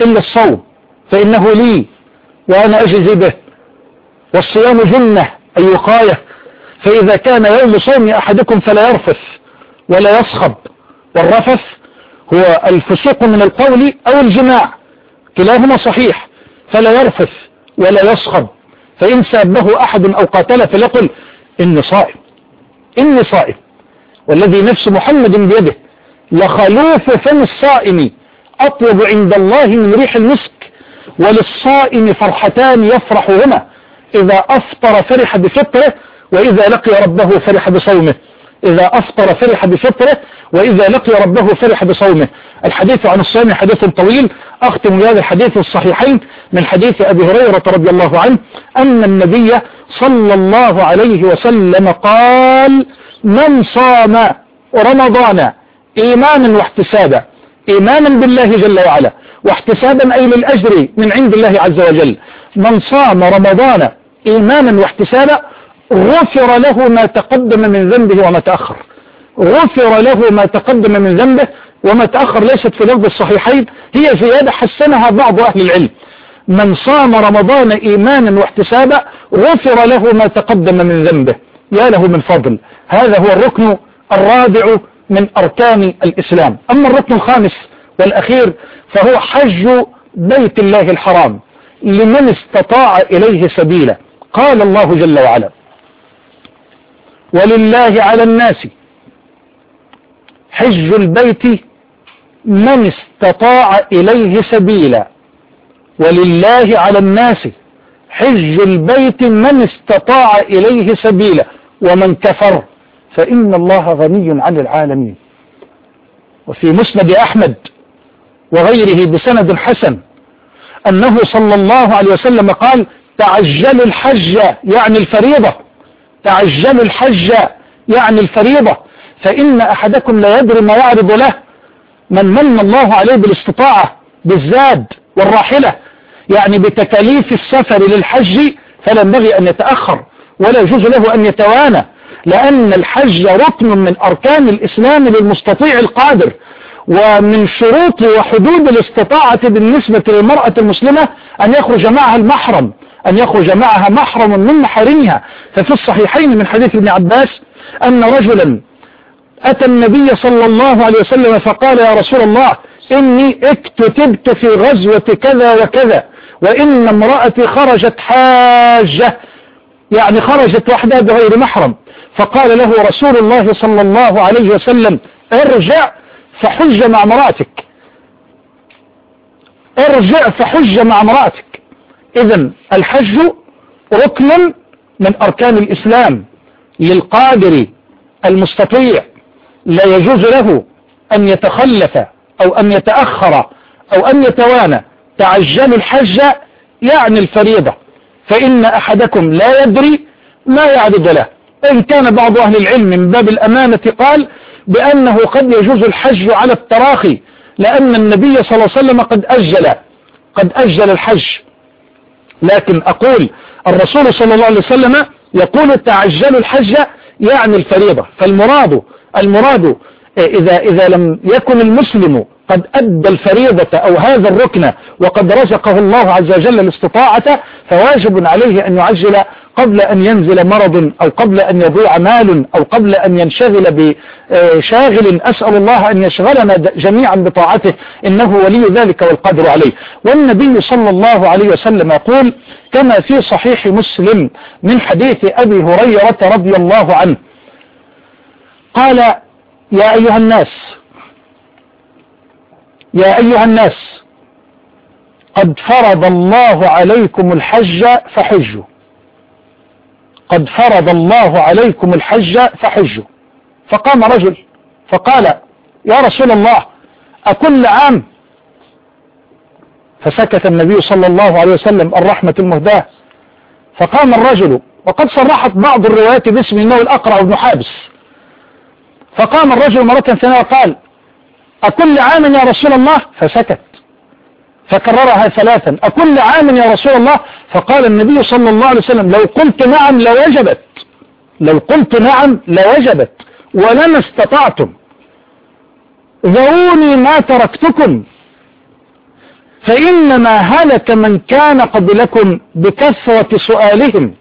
إلا الصوم فإنه لي وأنا أجزي به. والصيام جنة أي وقاية. فإذا كان يوم صوم أحدكم فلا يرفث ولا يصخب. والرفث هو الفسوق من القول أو الجماع. كلاهما صحيح فلا يرفث. ولا يصخب فإن سابه أحد أو قاتل فليقل إني صائم. إني صائم. والذي نفس محمد بيده. لخلوف فم الصائم. أطيب عند الله من ريح المسك. وللصائم فرحتان يفرحهما. إذا أفطر فرح بفطره. وإذا لقي ربه فرح بصومه. إذا أفطر فرح بفطره وإذا لقي ربه فرح بصومه. الحديث عن الصوم حديث طويل. أختم بهذا الحديث الصحيحين من حديث أبي هريرة رضي الله عنه أن النبي صلى الله عليه وسلم قال من صام رمضان إيمانا واحتسابا إيمانا بالله جل وعلا واحتسابا أي للأجر من عند الله عز وجل من صام رمضان إيمانا واحتسابا غفر له ما تقدم من ذنبه وما تأخر. غفر له ما تقدم من ذنبه وما تأخر ليست في لفظ الصحيحين هي زيادة حسنها بعض أهل العلم. من صام رمضان إيمانا واحتسابا غفر له ما تقدم من ذنبه. يا له من فضل. هذا هو الركن الرابع من أركان الإسلام. أما الركن الخامس والأخير فهو حج بيت الله الحرام لمن استطاع إليه سبيلا. قال الله جل وعلا ولله على الناس. حج البيت من استطاع إليه سبيلا. ولله على الناس. حج البيت من استطاع إليه سبيلا. ومن كفر فإن الله غني عن العالمين. وفي مسند أحمد وغيره بسند حسن أنه صلى الله عليه وسلم قال تعجلوا الحج يعني الفريضة. تعجلوا الحج يعني الفريضة فإن أحدكم لا يدري ما يعرض له من من الله عليه بالاستطاعة بالزاد والراحلة يعني بتكاليف السفر للحج فلا ينبغي أن يتأخر ولا يجوز له أن يتوانى لأن الحج ركن من أركان الإسلام للمستطيع القادر ومن شروط وحدود الاستطاعة بالنسبة للمرأة المسلمة أن يخرج معها المحرم. أن يخرج معها محرم من محارمها. ففي الصحيحين من حديث ابن عباس أن رجلا أتى النبي صلى الله عليه وسلم فقال يا رسول الله إني اكتتبت في غزوة كذا وكذا وإن امرأتي خرجت حاجة يعني خرجت وحدها بغير محرم. فقال له رسول الله صلى الله عليه وسلم ارجع فحج مع امرأتك. ارجع فحج مع امرأتك. اذا الحج ركن من أركان الإسلام للقادر المستطيع لا يجوز له أن يتخلف أو أن يتأخر أو أن يتوانى. تعجل الحج يعني الفريضة فإن أحدكم لا يدري ما يعرض له. إن كان بعض أهل العلم من باب الأمانة قال بأنه قد يجوز الحج على التراخي لأن النبي صلى الله عليه وسلم قد أجل قد أجل الحج. لكن أقول الرسول صلى الله عليه وسلم يقول تعجلوا الحج يعني الفريضة فالمراد المراد إذا, إذا لم يكن المسلم قد أدى الفريضة أو هذا الركن وقد رزقه الله عز وجل الاستطاعة فواجب عليه أن يعجل قبل أن ينزل مرض أو قبل أن يضيع مال أو قبل أن ينشغل بشاغل أسأل الله أن يشغلنا جميعا بطاعته إنه ولي ذلك والقدر عليه. والنبي صلى الله عليه وسلم يقول كما في صحيح مسلم من حديث أبي هريرة رضي الله عنه قال يا أيها الناس يا أيها الناس قد فرض الله عليكم الحج فحجوا. قد فرض الله عليكم الحج فحجوا. فقام رجل فقال يا رسول الله أكل عام؟ فسكت النبي صلى الله عليه وسلم الرحمة المهداة. فقام الرجل وقد صرحت بعض الروايات باسم انه الأقرع بن حابس. فقام الرجل مرة ثانية وقال أكل عام يا رسول الله؟ فسكت فكررها ثلاثا. أكل عام يا رسول الله؟ فقال النبي صلى الله عليه وسلم لو قلت نعم لوجبت. لو قلت نعم لوجبت. ولما استطعتم. ذروني ما تركتكم. فإنما هلك من كان قبلكم بكثرة سؤالهم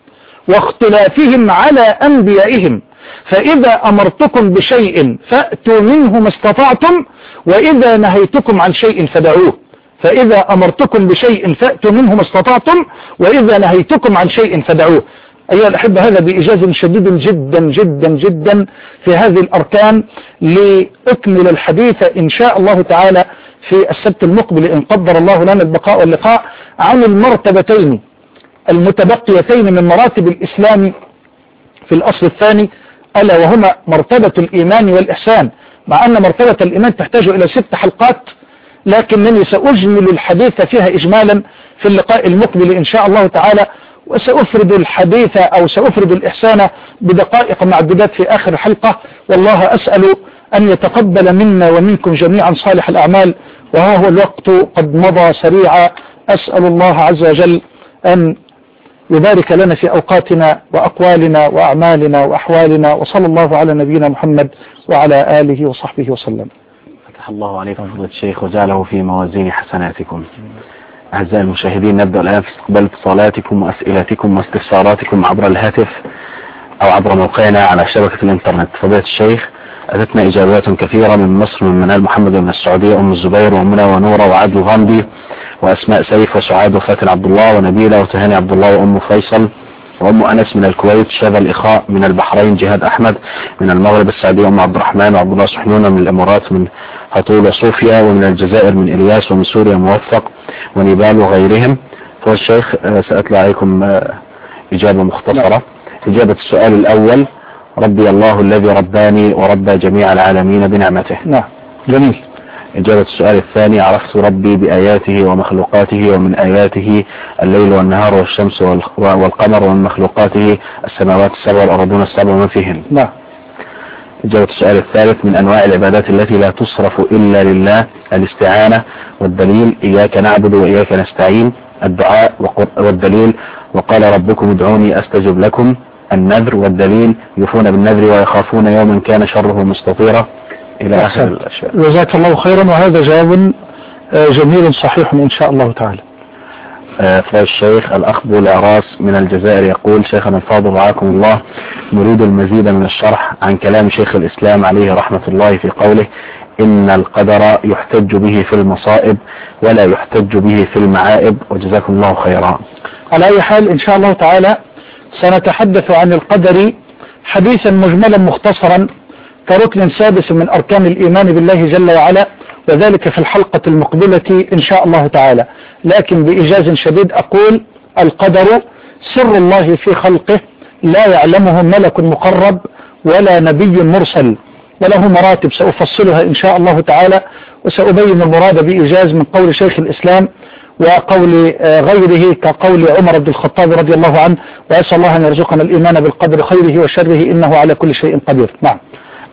واختلافهم على أنبيائهم. فإذا أمرتكم بشيء فأتوا منه ما استطعتم وإذا نهيتكم عن شيء فدعوه. فإذا أمرتكم بشيء فأتوا منه ما استطعتم وإذا نهيتكم عن شيء فدعوه. أيها الأحبة هذا بإيجاز شديد جدا جدا جدا في هذه الأركان لأكمل الحديث إن شاء الله تعالى في السبت المقبل إن قدر الله لنا البقاء واللقاء عن المرتبتين المتبقيتين من مراتب الإسلام في الأصل الثاني ألا وهما مرتبة الإيمان والإحسان مع أن مرتبة الإيمان تحتاج إلى ست حلقات لكنني سأجمل الحديث فيها إجمالا في اللقاء المقبل إن شاء الله تعالى وسأفرد الحديث أو سأفرد الإحسان بدقائق معدودات في آخر الحلقة والله أسأل أن يتقبل منا ومنكم جميعا صالح الأعمال وها هو الوقت قد مضى سريعا أسأل الله عز وجل أن يبارك لنا في أوقاتنا وأقوالنا وأعمالنا وأحوالنا وصلى الله على نبينا محمد وعلى آله وصحبه وسلم. فتح الله عليكم فضل الشيخ وجعله في موازين حسناتكم. أعزائي المشاهدين نبدأ الآن في استقبال اتصالاتكم وأسئلتكم واستفساراتكم عبر الهاتف أو عبر موقعنا على شبكة الإنترنت. فضيلة الشيخ أتتنا إجابات كثيرة من مصر من منال محمد من السعودية أم الزبير ومنى ونورة وعدل غامدي وأسماء سيف وسعاد وفاتن عبد الله ونبيلة وتهاني عبد الله وأم فيصل وأم أنس من الكويت شاذ الإخاء من البحرين جهاد أحمد من المغرب السعودية أم عبد الرحمن وعبد الله سحنون من الإمارات من هطول وصوفيا ومن الجزائر من إلياس ومن سوريا موفق ونبال وغيرهم. فالشيخ سأتلى عليكم إجابة مختصرة. إجابة السؤال الأول ربي الله الذي رباني وربى جميع العالمين بنعمته. نعم. جميل. إجابة السؤال الثاني عرفت ربي بآياته ومخلوقاته ومن آياته الليل والنهار والشمس والقمر ومن مخلوقاته السماوات السبع والأرضون السبع ومن فيهن. نعم. إجابة السؤال الثالث من أنواع العبادات التي لا تصرف إلا لله الاستعانة والدليل إياك نعبد وإياك نستعين الدعاء والدليل وقال ربكم ادعوني أستجب لكم النذر والدليل يوفون بالنذر ويخافون يوما كان شره مستطيرا إلى آخر الأشياء. جزاك الله خيرا. وهذا جواب جميل صحيح إن شاء الله تعالى. فالشيخ الأخ العراس من الجزائر يقول شيخنا الفاضل رعاكم الله نريد المزيد من الشرح عن كلام شيخ الإسلام عليه رحمة الله في قوله إن القدر يحتج به في المصائب ولا يحتج به في المعائب وجزاكم الله خيرا. على أي حال إن شاء الله تعالى سنتحدث عن القدر حديثا مجملا مختصرا كركن سادس من أركان الإيمان بالله جل وعلا وذلك في الحلقة المقبلة إن شاء الله تعالى. لكن بإجاز شديد أقول القدر سر الله في خلقه لا يعلمه ملك مقرب ولا نبي مرسل وله مراتب سأفصلها إن شاء الله تعالى وسأبين المراد بإيجاز من قول شيخ الإسلام وقول غيره كقول عمر بن الخطاب رضي الله عنه وأسأل الله أن يرزقنا الإيمان بالقدر خيره وشره إنه على كل شيء قدير. نعم.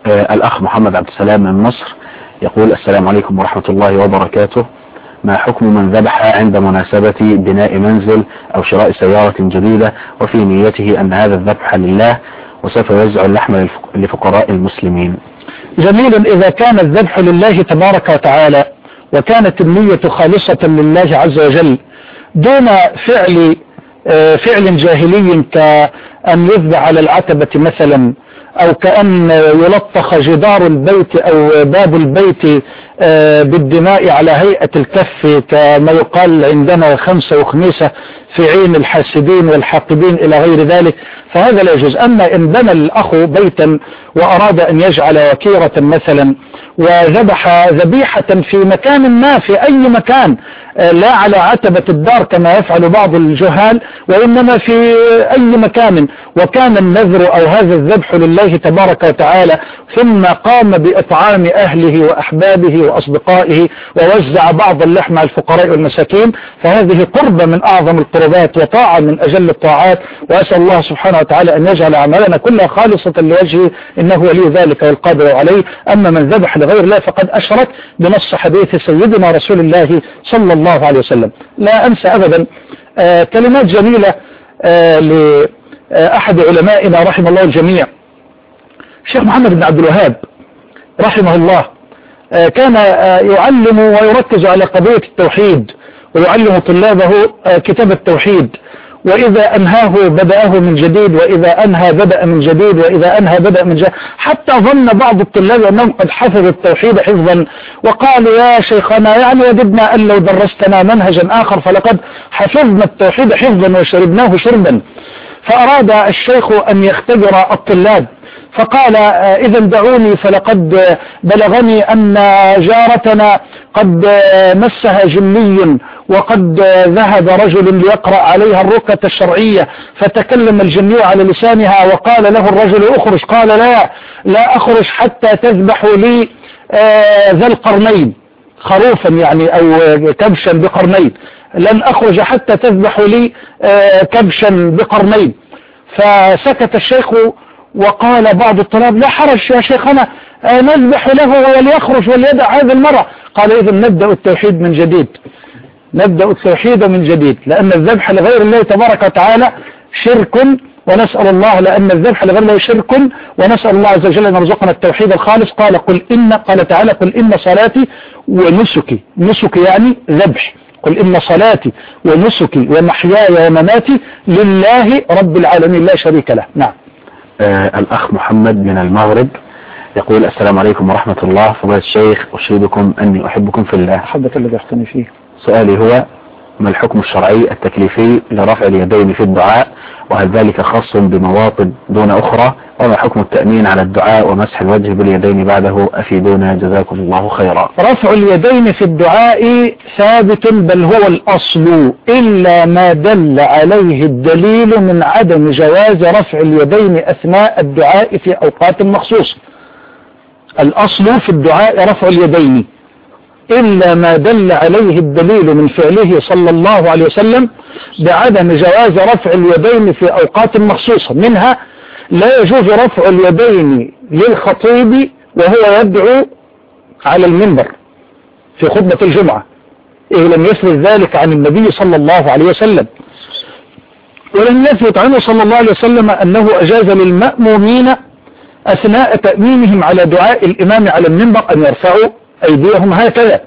آه الأخ محمد عبد السلام من مصر يقول السلام عليكم ورحمة الله وبركاته. ما حكم من ذبح عند مناسبة بناء منزل أو شراء سيارة جديدة؟ وفي نيته أن هذا الذبح لله وسوف يوزع اللحم لفقراء المسلمين. جميل. إذا كان الذبح لله تبارك وتعالى وكانت النية خالصة لله عز وجل. دون فعل فعل جاهلي كأن يذبح على العتبة مثلا أو كأن يلطخ جدار البيت أو باب البيت بالدماء على هيئة الكف كما يقال عندنا خمسة وخميسة في عين الحاسدين والحاقدين إلى غير ذلك فهذا لا يجوز. أما إن بنى الأخ بيتا وأراد أن يجعل وكيرة مثلا وذبح ذبيحة في مكان ما في أي مكان لا على عتبة الدار كما يفعل بعض الجهال وإنما في أي مكان. وكان النذر أو هذا الذبح لله تبارك وتعالى ثم قام بإطعام أهله وأحبابه وأصدقائه ووزع بعض اللحم على الفقراء والمساكين. فهذه قربة من أعظم القربات وطاعة من أجل الطاعات. وأسأل الله سبحانه وتعالى أن يجعل أعمالنا كلها خالصة لوجهه إنه ولي ذلك والقادر عليه. أما من ذبح لغير الله فقد أشرك بنص حديث سيدنا رسول الله صلى الله عليه وسلم لا أنسى أبدا آه كلمات جميلة آه لأحد علمائنا رحمه الله الجميع. الشيخ محمد بن عبد الوهاب رحمه الله آه كان يعلم ويركز على قضية التوحيد ويعلم طلابه كتاب التوحيد. وإذا أنهاه بدأه من جديد وإذا أنهى بدأ من جديد وإذا أنهى بدأ من جديد حتى ظن بعض الطلاب أنهم قد حفظوا التوحيد حفظا. وقالوا يا شيخنا يعني وددنا أن لو درستنا منهجا آخر فلقد حفظنا التوحيد حفظا وشربناه شربا. فأراد الشيخ أن يختبر الطلاب. فقال إذا دعوني فلقد بلغني أن جارتنا قد مسها جني وقد ذهب رجل ليقرأ عليها الركة الشرعية فتكلم الجني على لسانها وقال له الرجل اخرج. قال لا لا أخرج حتى تذبح لي ذا القرنين. خروفا يعني أو كبشا بقرنين. لن أخرج حتى تذبح لي كبشا بقرنين. فسكت الشيخ وقال بعض الطلاب لا حرج يا شيخنا نذبح له وليخرج وليدع هذه المرة. قال إذا نبدأ التوحيد من جديد. نبدأ التوحيد من جديد لأن الذبح لغير الله تبارك وتعالى شرك ونسأل الله لأن الذبح لغير الله شرك ونسأل الله عز وجل أن يرزقنا التوحيد الخالص. قال قل إن قال تعالى قل إن صلاتي ونسكي. نسكي يعني ذبح. قل إن صلاتي ونسكي ومحياي ومماتي لله رب العالمين لا شريك له. نعم. آه الأخ محمد من المغرب يقول السلام عليكم ورحمة الله. فضيلة الشيخ أشهدكم أني أحبكم في الله. حبك الذي أحتني فيه. سؤالي هو ما الحكم الشرعي التكليفي لرفع اليدين في الدعاء وهل ذلك خاص بمواطن دون أخرى؟ وما حكم التأمين على الدعاء ومسح الوجه باليدين بعده؟ أفيدونا جزاكم الله خيرا. رفع اليدين في الدعاء ثابت بل هو الأصل إلا ما دل عليه الدليل من عدم جواز رفع اليدين أثناء الدعاء في أوقات مخصوصة. الأصل في الدعاء رفع اليدين. إلا ما دل عليه الدليل من فعله صلى الله عليه وسلم بعدم جواز رفع اليدين في أوقات مخصوصة. منها لا يجوز رفع اليدين للخطيب وهو يدعو على المنبر في خطبة الجمعة. إيه لم يثبت ذلك عن النبي صلى الله عليه وسلم. ولم يثبت عنه صلى الله عليه وسلم أنه أجاز للمأمومين أثناء تأمينهم على دعاء الإمام على المنبر أن يرفعوا أيديهم هكذا.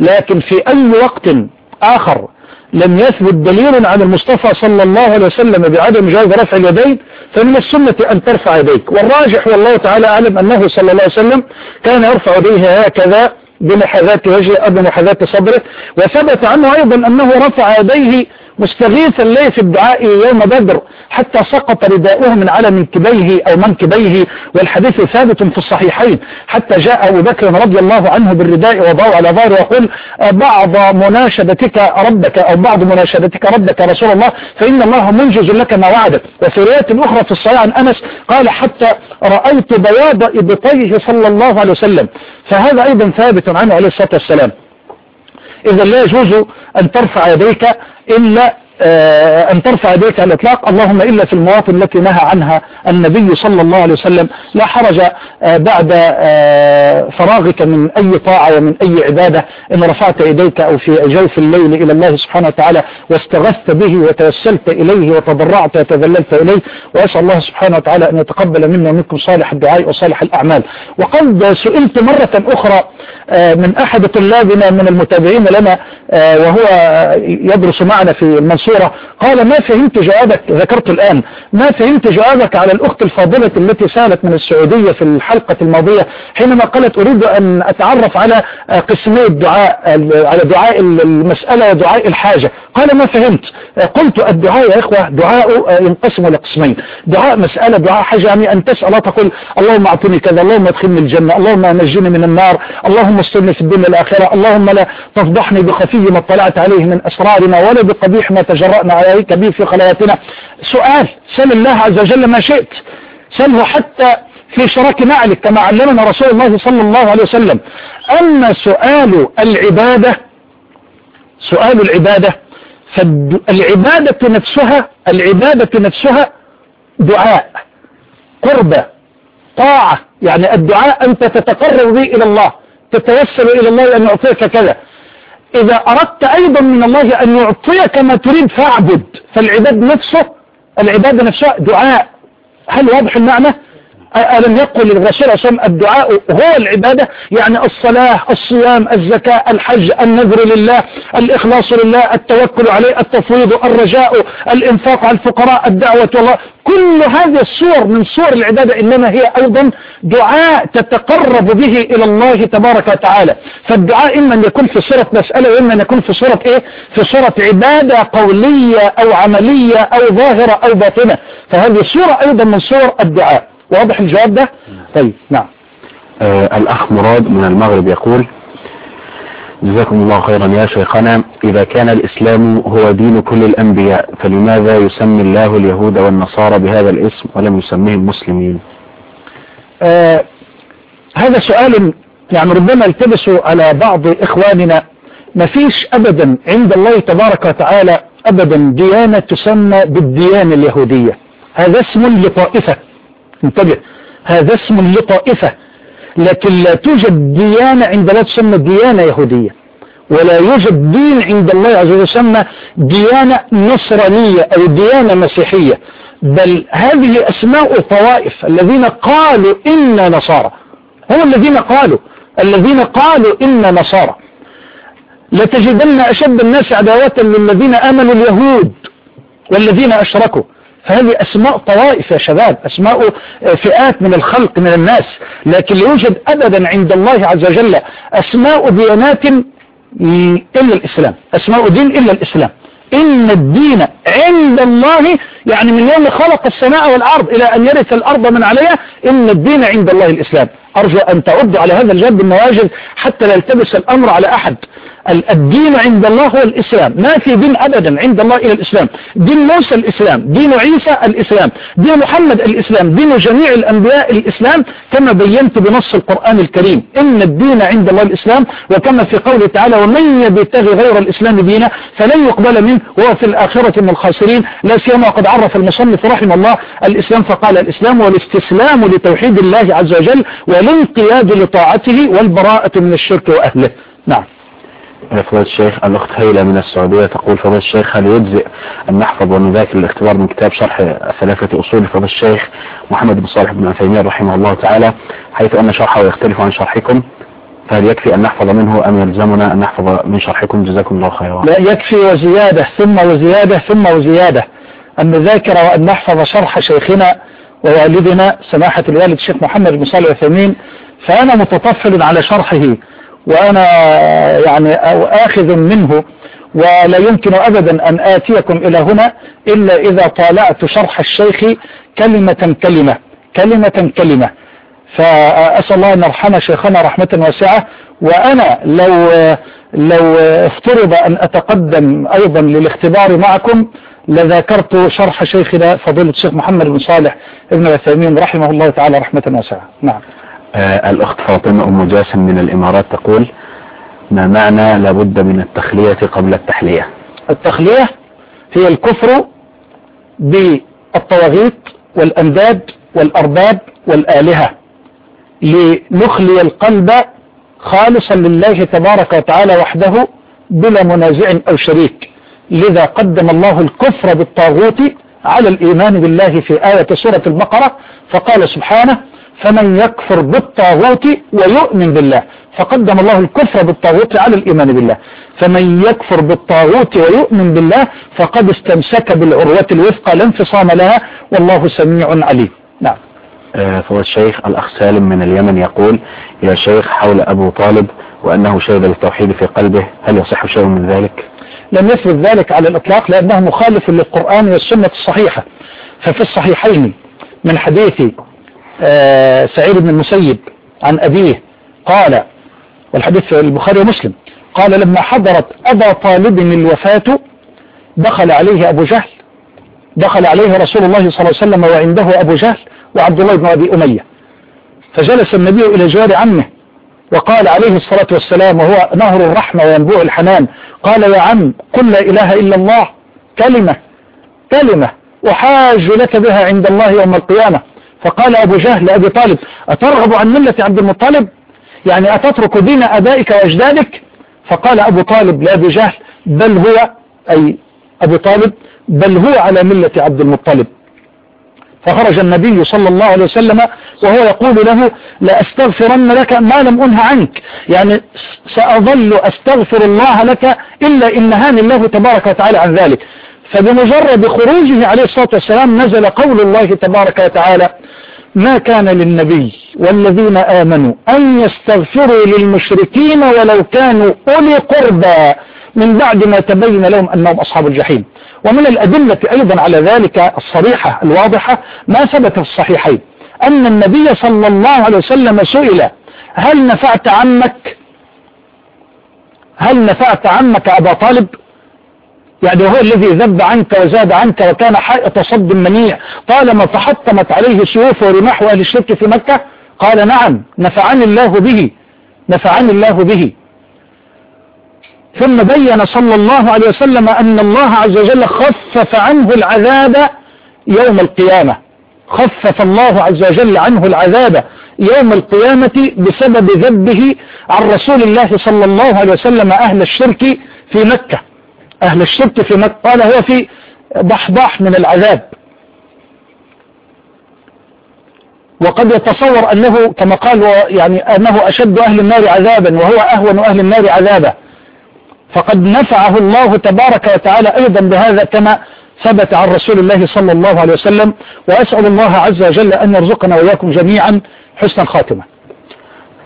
لكن في أي وقت آخر لم يثبت دليل عن المصطفى صلى الله عليه وسلم بعدم جواز رفع اليدين فمن السنة أن ترفع يديك. والراجح والله تعالى أعلم أنه صلى الله عليه وسلم كان يرفع يديه هكذا بمحاذاة وجهه أو بمحاذاة صدره وثبت عنه أيضا أنه رفع يديه مستغيثا ليه في الدعاء يوم بدر حتى سقط رداؤه من على منكبيه أو منكبيه والحديث ثابت في الصحيحين حتى جاء أبو بكر رضي الله عنه بالرداء وضعه على ظهره ويقول بعض مناشدتك ربك أو بعض مناشدتك ربك رسول الله فإن الله منجز لك ما وعدك. وفي رواية أخرى في الصحيح عن أنس قال حتى رأيت بياض إبطيه صلى الله عليه وسلم. فهذا أيضا ثابت عنه عليه الصلاة والسلام. إذا لا يجوز أن ترفع يديك إلا أن ترفع يديك على الإطلاق. اللهم إلا في المواطن التي نهى عنها النبي صلى الله عليه وسلم. لا حرج بعد فراغك من أي طاعة ومن أي عبادة إن رفعت يديك أو في جوف الليل إلى الله سبحانه وتعالى واستغثت به وتوسلت إليه وتضرعت وتذللت إليه. وأسأل الله سبحانه وتعالى أن يتقبل منا ومنكم صالح الدعاء وصالح الأعمال. وقد سئلت مرة أخرى من أحد طلابنا من المتابعين لنا وهو يدرس معنا في المنصورة قال ما فهمت جوابك؟ ذكرت الآن. ما فهمت جوابك على الأخت الفاضلة التي سالت من السعودية في الحلقة الماضية حينما قالت أريد أن أتعرف على قسمي الدعاء على دعاء المسألة ودعاء الحاجة. قال ما فهمت. قلت الدعاء يا إخوة دعاء ينقسم إلى قسمين. دعاء مسألة دعاء حاجة يعني أن تسأل تقول اللهم أعطني كذا اللهم أدخلني الجنة اللهم نجني من النار اللهم استرني في الدنيا الآخرة اللهم لا تفضحني بخفي ما اطلعت عليه من أسرارنا ولا بقبيح ما تجرأنا عليك به في خلواتنا سؤال سل الله عز وجل ما شئت. سله حتى في شراك نعلك كما علمنا رسول الله صلى الله عليه وسلم. أما سؤال العبادة سؤال العبادة فالعبادة نفسها العبادة نفسها دعاء قربة طاعة. يعني الدعاء أنت تتقرب به إلى الله تتوسل إلى الله أن يعطيك كذا. إذا أردت أيضا من الله أن يعطيك ما تريد فاعبد. فالعباد نفسه العبادة نفسها دعاء. هل واضح المعنى؟ ألم يقل الرسول صلى الله عليه وسلم الدعاء هو العبادة؟ يعني الصلاة الصيام الزكاة الحج النذر لله الإخلاص لله التوكل عليه التفويض الرجاء الإنفاق على الفقراء الدعوة والله كل هذه الصور من صور العبادة إنما هي أيضا دعاء تتقرب به إلى الله تبارك وتعالى. فالدعاء إما أن يكون في صورة مسألة وإما أن يكون في صورة إيه؟ في صورة عبادة قولية أو عملية أو ظاهرة أو باطنة. فهذه صورة أيضا من صور الدعاء. واضح الجواب ده؟ طيب نعم. آه الأخ مراد من المغرب يقول جزاكم الله خيرا يا شيخنا إذا كان الإسلام هو دين كل الأنبياء فلماذا يسمي الله اليهود والنصارى بهذا الاسم ولم يسميهم مسلمين؟ آه هذا سؤال يعني ربما التبس على بعض إخواننا. ما فيش أبدا عند الله تبارك وتعالى أبدا ديانة تسمى بالديانة اليهودية. هذا اسم لطائفة. انتبه. هذا اسم لطائفة لكن لا توجد ديانة عند الله تسمى ديانة يهودية ولا يوجد دين عند الله عز وجل يسمى ديانة نصرانية أو ديانة مسيحية. بل هذه أسماء طوائف الذين قالوا إن نصارى. هم الذين قالوا الذين قالوا إن نصارى. لتجدن أشد الناس عداوة للذين آمنوا اليهود والذين أشركوا. فهذه أسماء طوائف يا شباب أسماء فئات من الخلق من الناس. لكن لا يوجد أبدا عند الله عز وجل أسماء ديانات إلا الإسلام. أسماء دين إلا الإسلام. إن الدين عند الله يعني من يوم خلق السماء والأرض إلى أن يرث الأرض من عليها إن الدين عند الله الإسلام. أرجو أن تعد على هذا الجانب بالنواجذ حتى لا يلتبس الأمر على أحد. الدين عند الله هو الإسلام. ما في دين أبدا عند الله إلى الإسلام. دين موسى الإسلام دين عيسى الإسلام دين محمد الإسلام دين جميع الأنبياء الإسلام كما بينت بنص القرآن الكريم. إن الدين عند الله الإسلام وكما في قوله تعالى ومن يبتغي غير الإسلام دينا فلن يقبل منه وهو في الآخرة من الخاسرين. لا سيما وقد عرف المصنف رحمه الله الإسلام فقال الإسلام والاستسلام لتوحيد الله عز وجل والانقياد لطاعته والبراءة من الشرك وأهله. نعم. فضيلة الشيخ الأخت هيلة من السعودية تقول فضيلة الشيخ هل يجزئ أن نحفظ ونذاكر الاختبار من كتاب شرح ثلاثة أصول فضيلة الشيخ محمد بن صالح بن عثيمين رحمه الله تعالى حيث أن شرحه يختلف عن شرحكم؟ فهل يكفي أن نحفظ منه أم يلزمنا أن نحفظ من شرحكم؟ جزاكم الله خيرا. لا يكفي وزيادة ثم وزيادة ثم وزيادة. أن نذاكر وأن نحفظ شرح شيخنا ووالدنا سماحة الوالد الشيخ محمد بن صالح العثيمين فأنا متطفل على شرحه وأنا يعني آخذ منه ولا يمكن أبدا أن آتيكم إلى هنا إلا إذا طالعت شرح الشيخ كلمة كلمة كلمة كلمة. فأسأل الله أن يرحم شيخنا رحمة واسعة وأنا لو لو افترض أن أتقدم أيضا للاختبار معكم لذاكرت شرح شيخنا فضيلة الشيخ محمد بن صالح ابن العثيمين رحمه الله تعالى رحمة واسعة. نعم. آه الأخت فاطمة أم جاسم من الإمارات تقول ما معنى لابد من التخلية قبل التحلية التخلية هي الكفر بالطواغيت والأنداد والأرباب والآلهة لنخلي القلب خالصا لله تبارك وتعالى وحده بلا منازع أو شريك. لذا قدم الله الكفر بالطاغوت على الإيمان بالله في آية سورة البقرة فقال سبحانه فمن يكفر بالطاغوت ويؤمن بالله. فقدم الله الكفر بالطاغوت على الإيمان بالله. فمن يكفر بالطاغوت ويؤمن بالله فقد استمسك بالعروة الوثقى لا انفصام لها والله سميع عليم. نعم. آه فهو الشيخ الأخ سالم من اليمن يقول يا شيخ حول أبو طالب وأنه شهد للتوحيد في قلبه هل يصح شيء من ذلك؟ لم يثبت ذلك على الإطلاق لأنه مخالف للقرآن والسنة الصحيحة. ففي الصحيحين من حديث آه سعيد بن المسيب عن أبيه قال والحديث في البخاري ومسلم قال لما حضرت أبا طالب الوفاة دخل عليه أبو جهل دخل عليه رسول الله صلى الله عليه وسلم وعنده أبو جهل وعبد الله بن أبي أمية. فجلس النبي إلى جوار عمه وقال عليه الصلاة والسلام وهو نهر الرحمة وينبوع الحنان قال يا عم قل لا إله إلا الله كلمة كلمة أحاج لك بها عند الله يوم القيامة. فقال أبو جهل لأبي طالب أترغب عن ملة عبد المطلب؟ يعني أتترك دين أبائك وأجدادك؟ فقال أبو طالب لأبي جهل بل هو أي أبو طالب بل هو على ملة عبد المطلب. فخرج النبي صلى الله عليه وسلم وهو يقول له لأستغفرن لك ما لم أنه عنك. يعني سأظل أستغفر الله لك إلا إن هاني الله تبارك وتعالى عن ذلك. فبمجرد خروجه عليه الصلاة والسلام نزل قول الله تبارك وتعالى ما كان للنبي والذين آمنوا أن يستغفروا للمشركين ولو كانوا أولي قربى من بعد ما تبين لهم أنهم أصحاب الجحيم. ومن الأدلة أيضا على ذلك الصريحة الواضحة ما ثبت في الصحيحين أن النبي صلى الله عليه وسلم سئل هل نفعت عمك؟ هل نفعت عمك أبا طالب؟ يعني هو الذي ذب عنك وزاد عنك وكان حائط صد منيع. طالما تحطمت عليه سيوف ورماح أهل الشرك في مكة؟ قال نعم نفعني الله به نفعني الله به. ثم بين صلى الله عليه وسلم أن الله عز وجل خفف عنه العذاب يوم القيامة. خفف الله عز وجل عنه العذاب يوم القيامة بسبب ذبه عن رسول الله صلى الله عليه وسلم أهل الشرك في مكة. أهل الشرك في مكة. قال هو في ضحضاح من العذاب. وقد يتصور أنه كما قال يعني أنه أشد أهل النار عذابا وهو أهون أهل النار عذابا. فقد نفعه الله تبارك وتعالى أيضا بهذا كما ثبت عن رسول الله صلى الله عليه وسلم وأسأل الله عز وجل أن يرزقنا وإياكم جميعا حسن الخاتمة.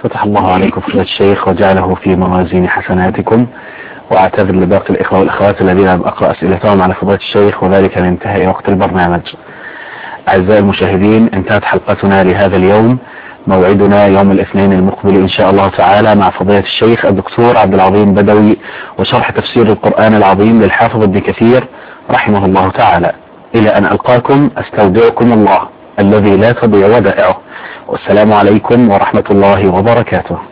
فتح الله عليكم فضيلة الشيخ وجعله في موازين حسناتكم وأعتذر لباقي الإخوة والأخوات الذين لم أقرأ أسئلتهم على فضيلة الشيخ وذلك لانتهاء وقت البرنامج. أعزائي المشاهدين انتهت حلقتنا لهذا اليوم. موعدنا يوم الاثنين المقبل إن شاء الله تعالى مع فضيلة الشيخ الدكتور عبد العظيم بدوي وشرح تفسير القرآن العظيم للحافظ ابن كثير رحمه الله تعالى. إلى أن ألقاكم أستودعكم الله الذي لا تضيع ودائعه. والسلام عليكم ورحمة الله وبركاته.